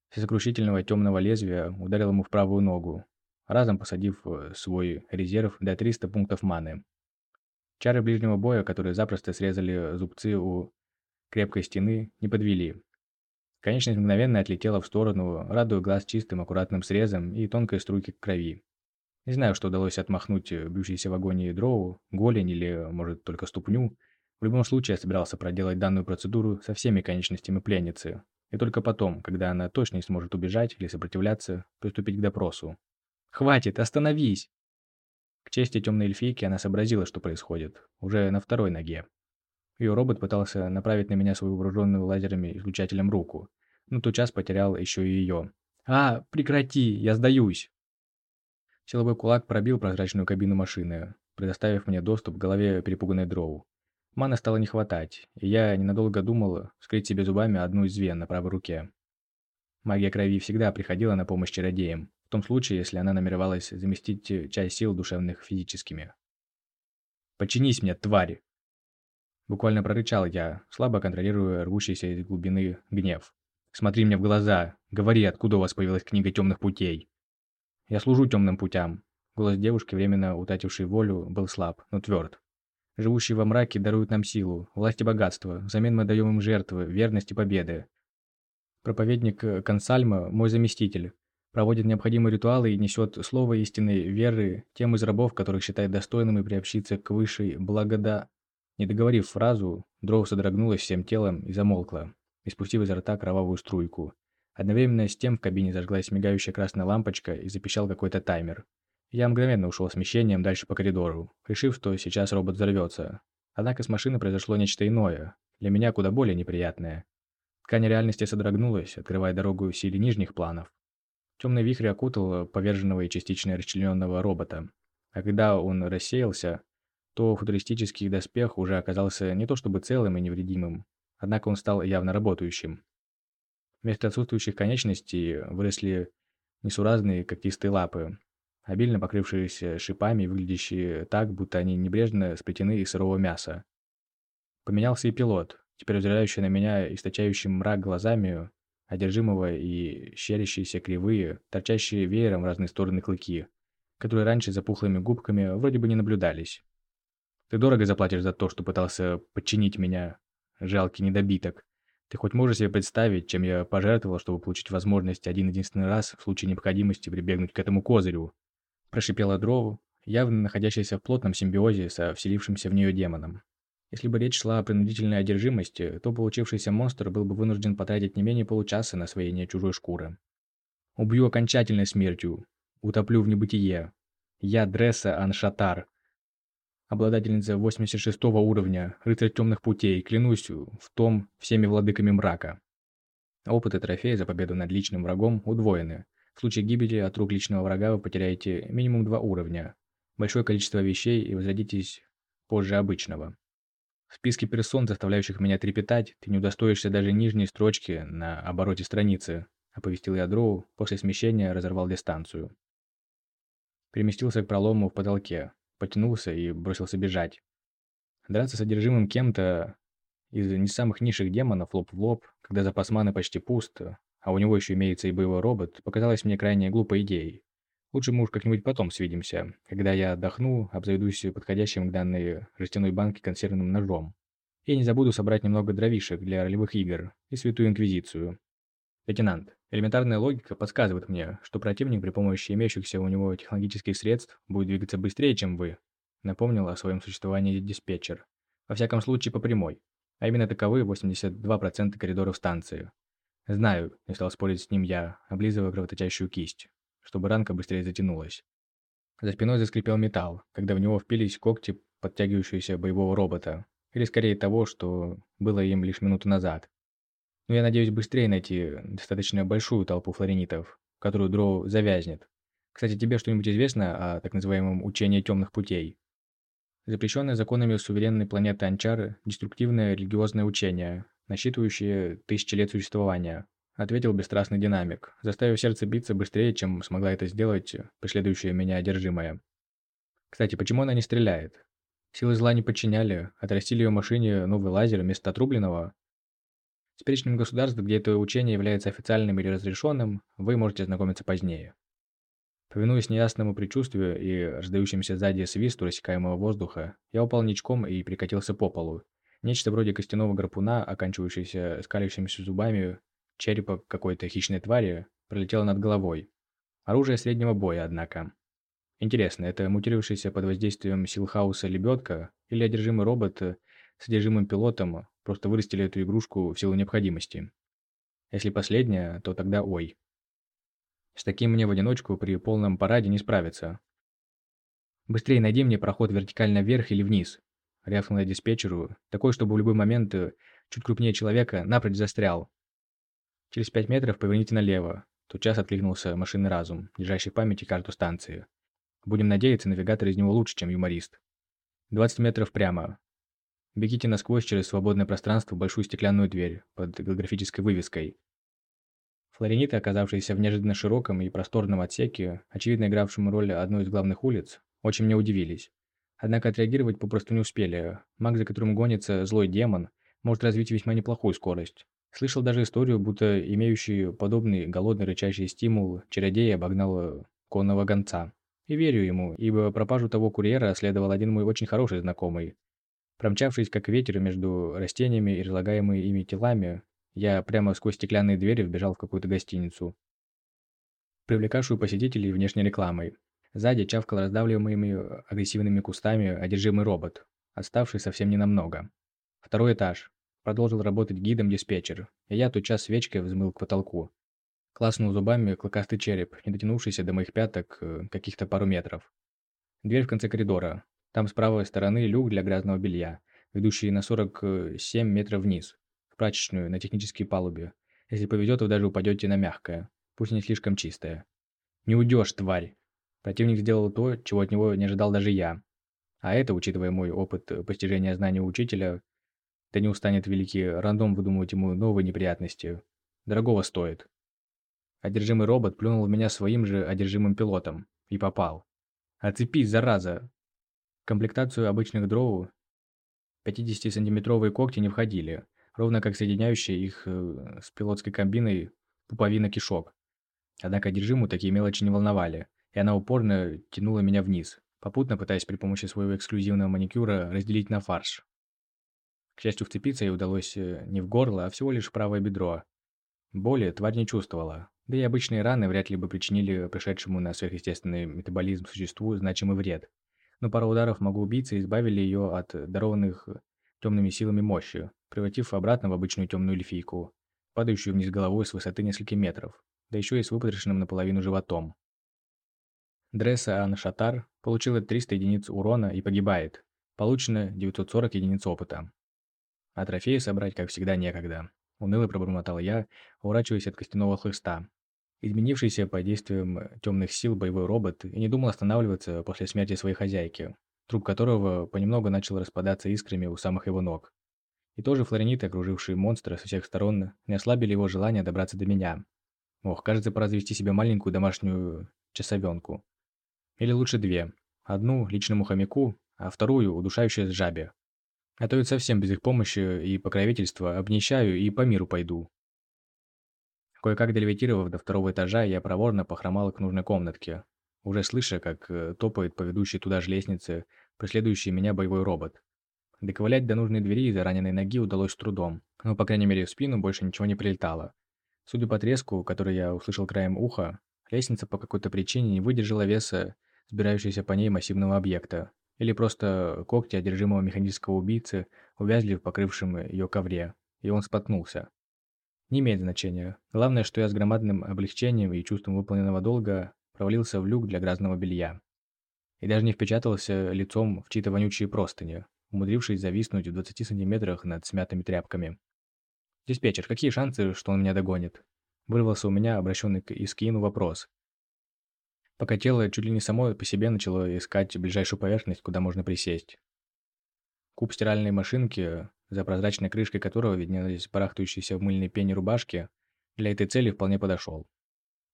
всесокрушительного темного лезвия ударил ему в правую ногу, разом посадив э, свой резерв до 300 пунктов маны. Чары ближнего боя, которые запросто срезали зубцы у крепкой стены, не подвели. Конечность мгновенно отлетела в сторону, радуя глаз чистым аккуратным срезом и тонкой струйкой крови. Не знаю, что удалось отмахнуть э, бьющейся в агонии дроу, голень или, может, только ступню. В любом случае, я собирался проделать данную процедуру со всеми конечностями пленницы. И только потом, когда она точно не сможет убежать или сопротивляться, приступить к допросу. «Хватит, остановись!» К чести темной эльфийки она сообразила, что происходит, уже на второй ноге. Ее робот пытался направить на меня свою вооруженную лазерами излучателем руку, но тотчас потерял еще и ее. «А, прекрати, я сдаюсь!» Силовой кулак пробил прозрачную кабину машины, предоставив мне доступ к голове перепуганной дроу. Маны стало не хватать, и я ненадолго думал скрыть себе зубами одну из вен на правой руке. Магия крови всегда приходила на помощь чародеям, в том случае, если она намеревалась заместить часть сил душевных физическими. «Подчинись мне, тварь!» Буквально прорычал я, слабо контролируя рвущийся из глубины гнев. «Смотри мне в глаза! Говори, откуда у вас появилась книга темных путей!» Я служу темным путям». Голос девушки, временно утратившей волю, был слаб, но тверд. Живущие во мраке даруют нам силу, власть и богатство. Взамен мы даем им жертвы, верность и победы. Проповедник э, Консальма, мой заместитель, проводит необходимые ритуалы и несет слово истинной веры тем из рабов, которых считает достойным и приобщиться к высшей благода... Не договорив фразу, Дроу содрогнулась всем телом и замолкла, испустив изо рта кровавую струйку. Одновременно с тем в кабине зажглась мигающая красная лампочка и запищал какой-то таймер. Я мгновенно ушел смещением дальше по коридору, решив, что сейчас робот взорвется. Однако с машины произошло нечто иное, для меня куда более неприятное. Ткань реальности содрогнулась, открывая дорогу силе нижних планов. Темный вихрь окутал поверженного и частично расчлененного робота. А когда он рассеялся, то футуристический доспех уже оказался не то чтобы целым и невредимым, однако он стал явно работающим. Вместо отсутствующих конечностей выросли несуразные когтистые лапы, обильно покрывшиеся шипами, выглядящие так, будто они небрежно сплетены из сырого мяса. Поменялся и пилот, теперь взирающий на меня источающим мрак глазами, одержимого и щерящиеся кривые, торчащие веером в разные стороны клыки, которые раньше за пухлыми губками вроде бы не наблюдались. Ты дорого заплатишь за то, что пытался подчинить меня, жалкий недобиток. Ты хоть можешь себе представить, чем я пожертвовал, чтобы получить возможность один-единственный раз в случае необходимости прибегнуть к этому козырю?» Прошипела Дрову, явно находящаяся в плотном симбиозе со вселившимся в нее демоном. Если бы речь шла о принудительной одержимости, то получившийся монстр был бы вынужден потратить не менее получаса на освоение чужой шкуры. «Убью окончательной смертью. Утоплю в небытие. Я Дресса Аншатар, обладательница 86 уровня, рыцарь темных путей, клянусь в том всеми владыками мрака. Опыт и трофеи за победу над личным врагом удвоены. В случае гибели от рук личного врага вы потеряете минимум 2 уровня, большое количество вещей и возродитесь позже обычного. В списке персон, заставляющих меня трепетать, ты не удостоишься даже нижней строчки на обороте страницы, оповестил я Дроу, после смещения разорвал дистанцию. Переместился к пролому в потолке, потянулся и бросился бежать. Драться с одержимым кем-то из не самых низших демонов лоб в лоб, когда запас маны почти пуст, а у него еще имеется и боевой робот, показалось мне крайне глупой идеей. Лучше мы уж как-нибудь потом свидимся, когда я отдохну, обзаведусь подходящим к данной жестяной банке консервным ножом. И не забуду собрать немного дровишек для ролевых игр и Святую Инквизицию. Лейтенант, элементарная логика подсказывает мне, что противник при помощи имеющихся у него технологических средств будет двигаться быстрее, чем вы. Напомнил о своем существовании диспетчер. Во всяком случае, по прямой. А именно таковы 82% коридоров станции. Знаю, не стал спорить с ним я, облизывая кровоточащую кисть, чтобы ранка быстрее затянулась. За спиной заскрипел металл, когда в него впились когти подтягивающегося боевого робота, или скорее того, что было им лишь минуту назад. Но я надеюсь быстрее найти достаточно большую толпу флоренитов, которую Дроу завязнет. Кстати, тебе что-нибудь известно о так называемом учении темных путей? Запрещенное законами суверенной планеты Анчары деструктивное религиозное учение, насчитывающее тысячи лет существования, ответил бесстрастный динамик, заставив сердце биться быстрее, чем смогла это сделать преследующая меня одержимая. Кстати, почему она не стреляет? Силы зла не подчиняли, отрастили ее машине новый лазер вместо отрубленного, с перечнем государств, где это учение является официальным или разрешенным, вы можете ознакомиться позднее. Повинуясь неясному предчувствию и раздающимся сзади свисту рассекаемого воздуха, я упал ничком и прикатился по полу. Нечто вроде костяного гарпуна, оканчивающегося скалящимися зубами черепа какой-то хищной твари, пролетело над головой. Оружие среднего боя, однако. Интересно, это мутировавшийся под воздействием сил хаоса лебедка или одержимый робот с одержимым пилотом Просто вырастили эту игрушку в силу необходимости. Если последняя, то тогда ой. С таким мне в одиночку при полном параде не справиться. «Быстрее найди мне проход вертикально вверх или вниз», — рявкнул я диспетчеру, такой, чтобы в любой момент э, чуть крупнее человека напрочь застрял. «Через пять метров поверните налево», — тотчас откликнулся машинный разум, держащий в памяти карту станции. «Будем надеяться, навигатор из него лучше, чем юморист». «20 метров прямо. Бегите насквозь через свободное пространство в большую стеклянную дверь под голографической вывеской. Флорениты, оказавшиеся в неожиданно широком и просторном отсеке, очевидно игравшем роль одной из главных улиц, очень меня удивились. Однако отреагировать попросту не успели. Маг, за которым гонится злой демон, может развить весьма неплохую скорость. Слышал даже историю, будто имеющий подобный голодный рычащий стимул, чародей обогнал конного гонца. И верю ему, ибо пропажу того курьера следовал один мой очень хороший знакомый, Промчавшись как ветер между растениями и разлагаемыми ими телами, я прямо сквозь стеклянные двери вбежал в какую-то гостиницу, привлекавшую посетителей внешней рекламой. Сзади чавкал раздавливаемыми агрессивными кустами одержимый робот, отставший совсем ненамного. Второй этаж. Продолжил работать гидом диспетчер, и я тотчас свечкой взмыл к потолку. Класнул зубами клыкастый череп, не дотянувшийся до моих пяток э, каких-то пару метров. Дверь в конце коридора, там с правой стороны люк для грязного белья, ведущий на 47 метров вниз, в прачечную, на технической палубе. Если повезет, вы даже упадете на мягкое, пусть не слишком чистое. Не уйдешь, тварь! Противник сделал то, чего от него не ожидал даже я. А это, учитывая мой опыт постижения знаний учителя, да не устанет великий рандом выдумывать ему новые неприятности. Дорогого стоит. Одержимый робот плюнул в меня своим же одержимым пилотом. И попал. «Оцепись, зараза! комплектацию обычных дроу 50-сантиметровые когти не входили, ровно как соединяющие их э, с пилотской кабиной пуповина кишок. Однако одержимую такие мелочи не волновали, и она упорно тянула меня вниз, попутно пытаясь при помощи своего эксклюзивного маникюра разделить на фарш. К счастью, вцепиться ей удалось э, не в горло, а всего лишь в правое бедро. Боли тварь не чувствовала, да и обычные раны вряд ли бы причинили пришедшему на сверхъестественный метаболизм существу значимый вред. Но пара ударов могу убийцы избавили ее от дарованных темными силами мощи, превратив обратно в обычную темную эльфийку, падающую вниз головой с высоты нескольких метров, да еще и с выпотрошенным наполовину животом. Дресса Аншатар получила 300 единиц урона и погибает. Получено 940 единиц опыта. А трофеи собрать, как всегда, некогда. Уныло пробормотал я, уворачиваясь от костяного хлыста. Изменившийся под действием темных сил боевой робот и не думал останавливаться после смерти своей хозяйки, труп которого понемногу начал распадаться искрами у самых его ног. И тоже флорениты, окружившие монстра со всех сторон, не ослабили его желание добраться до меня. Ох, кажется, пора завести себе маленькую домашнюю часовенку. Или лучше две. Одну личному хомяку, а вторую удушающей жабе. А то ведь совсем без их помощи и покровительства обнищаю и по миру пойду. Кое-как долевитировав до второго этажа, я проворно похромал к нужной комнатке, уже слыша, как э, топает по ведущей туда же лестнице преследующий меня боевой робот. Доковылять до нужной двери из-за раненой ноги удалось с трудом, но, по крайней мере, в спину больше ничего не прилетало. Судя по треску, который я услышал краем уха, лестница по какой-то причине не выдержала веса сбирающегося по ней массивного объекта, или просто когти одержимого механического убийцы увязли в покрывшем ее ковре, и он споткнулся. Не имеет значения. Главное, что я с громадным облегчением и чувством выполненного долга провалился в люк для грязного белья. И даже не впечатался лицом в чьи-то вонючие простыни, умудрившись зависнуть в 20 сантиметрах над смятыми тряпками. «Диспетчер, какие шансы, что он меня догонит?» Вырвался у меня обращенный к Искину вопрос, пока тело чуть ли не само по себе начало искать ближайшую поверхность, куда можно присесть. Куб стиральной машинки, за прозрачной крышкой которого виднелись барахтающиеся в мыльной пене рубашки, для этой цели вполне подошел.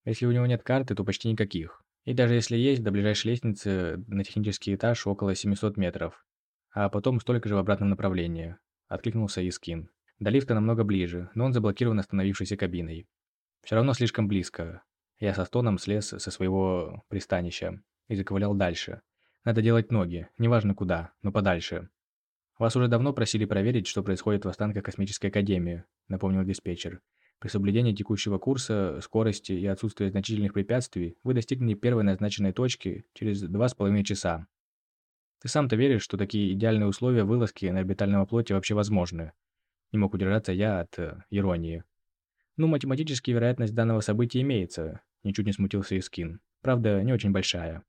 Если у него нет карты, то почти никаких. И даже если есть, до ближайшей лестницы на технический этаж около 700 метров. А потом столько же в обратном направлении. Откликнулся Искин. До лифта намного ближе, но он заблокирован остановившейся кабиной. Все равно слишком близко. Я со стоном слез со своего пристанища и заковылял дальше. Надо делать ноги, неважно куда, но подальше. «Вас уже давно просили проверить, что происходит в останках Космической Академии», напомнил диспетчер. «При соблюдении текущего курса, скорости и отсутствии значительных препятствий вы достигнете первой назначенной точки через два с половиной часа. Ты сам-то веришь, что такие идеальные условия вылазки на орбитальном оплоте вообще возможны?» Не мог удержаться я от э, иронии. «Ну, математически вероятность данного события имеется, Ничуть не смутился Искин. Правда, не очень большая.